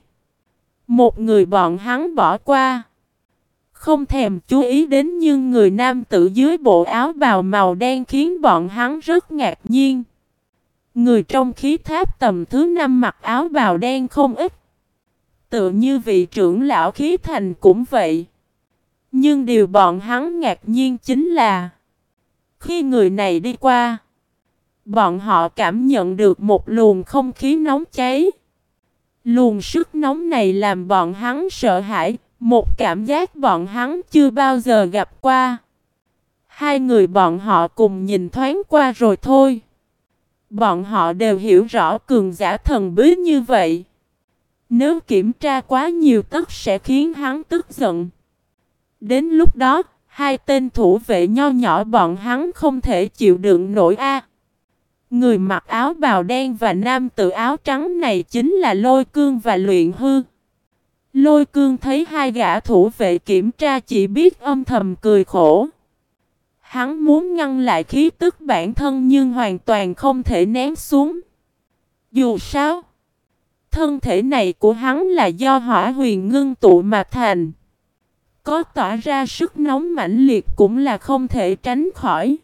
một người bọn hắn bỏ qua. Không thèm chú ý đến nhưng người nam tử dưới bộ áo bào màu đen khiến bọn hắn rất ngạc nhiên. Người trong khí tháp tầm thứ năm mặc áo bào đen không ít. Tự như vị trưởng lão khí thành cũng vậy. Nhưng điều bọn hắn ngạc nhiên chính là Khi người này đi qua, bọn họ cảm nhận được một luồng không khí nóng cháy. Luồng sức nóng này làm bọn hắn sợ hãi, một cảm giác bọn hắn chưa bao giờ gặp qua. Hai người bọn họ cùng nhìn thoáng qua rồi thôi. Bọn họ đều hiểu rõ cường giả thần bí như vậy. Nếu kiểm tra quá nhiều tất sẽ khiến hắn tức giận. Đến lúc đó, hai tên thủ vệ nho nhỏ bọn hắn không thể chịu đựng nổi a. Người mặc áo bào đen và nam tự áo trắng này chính là Lôi Cương và Luyện Hư. Lôi Cương thấy hai gã thủ vệ kiểm tra chỉ biết âm thầm cười khổ. Hắn muốn ngăn lại khí tức bản thân nhưng hoàn toàn không thể ném xuống. Dù sao, thân thể này của hắn là do hỏa huyền ngưng tụ mà thành. Có tỏa ra sức nóng mãnh liệt cũng là không thể tránh khỏi.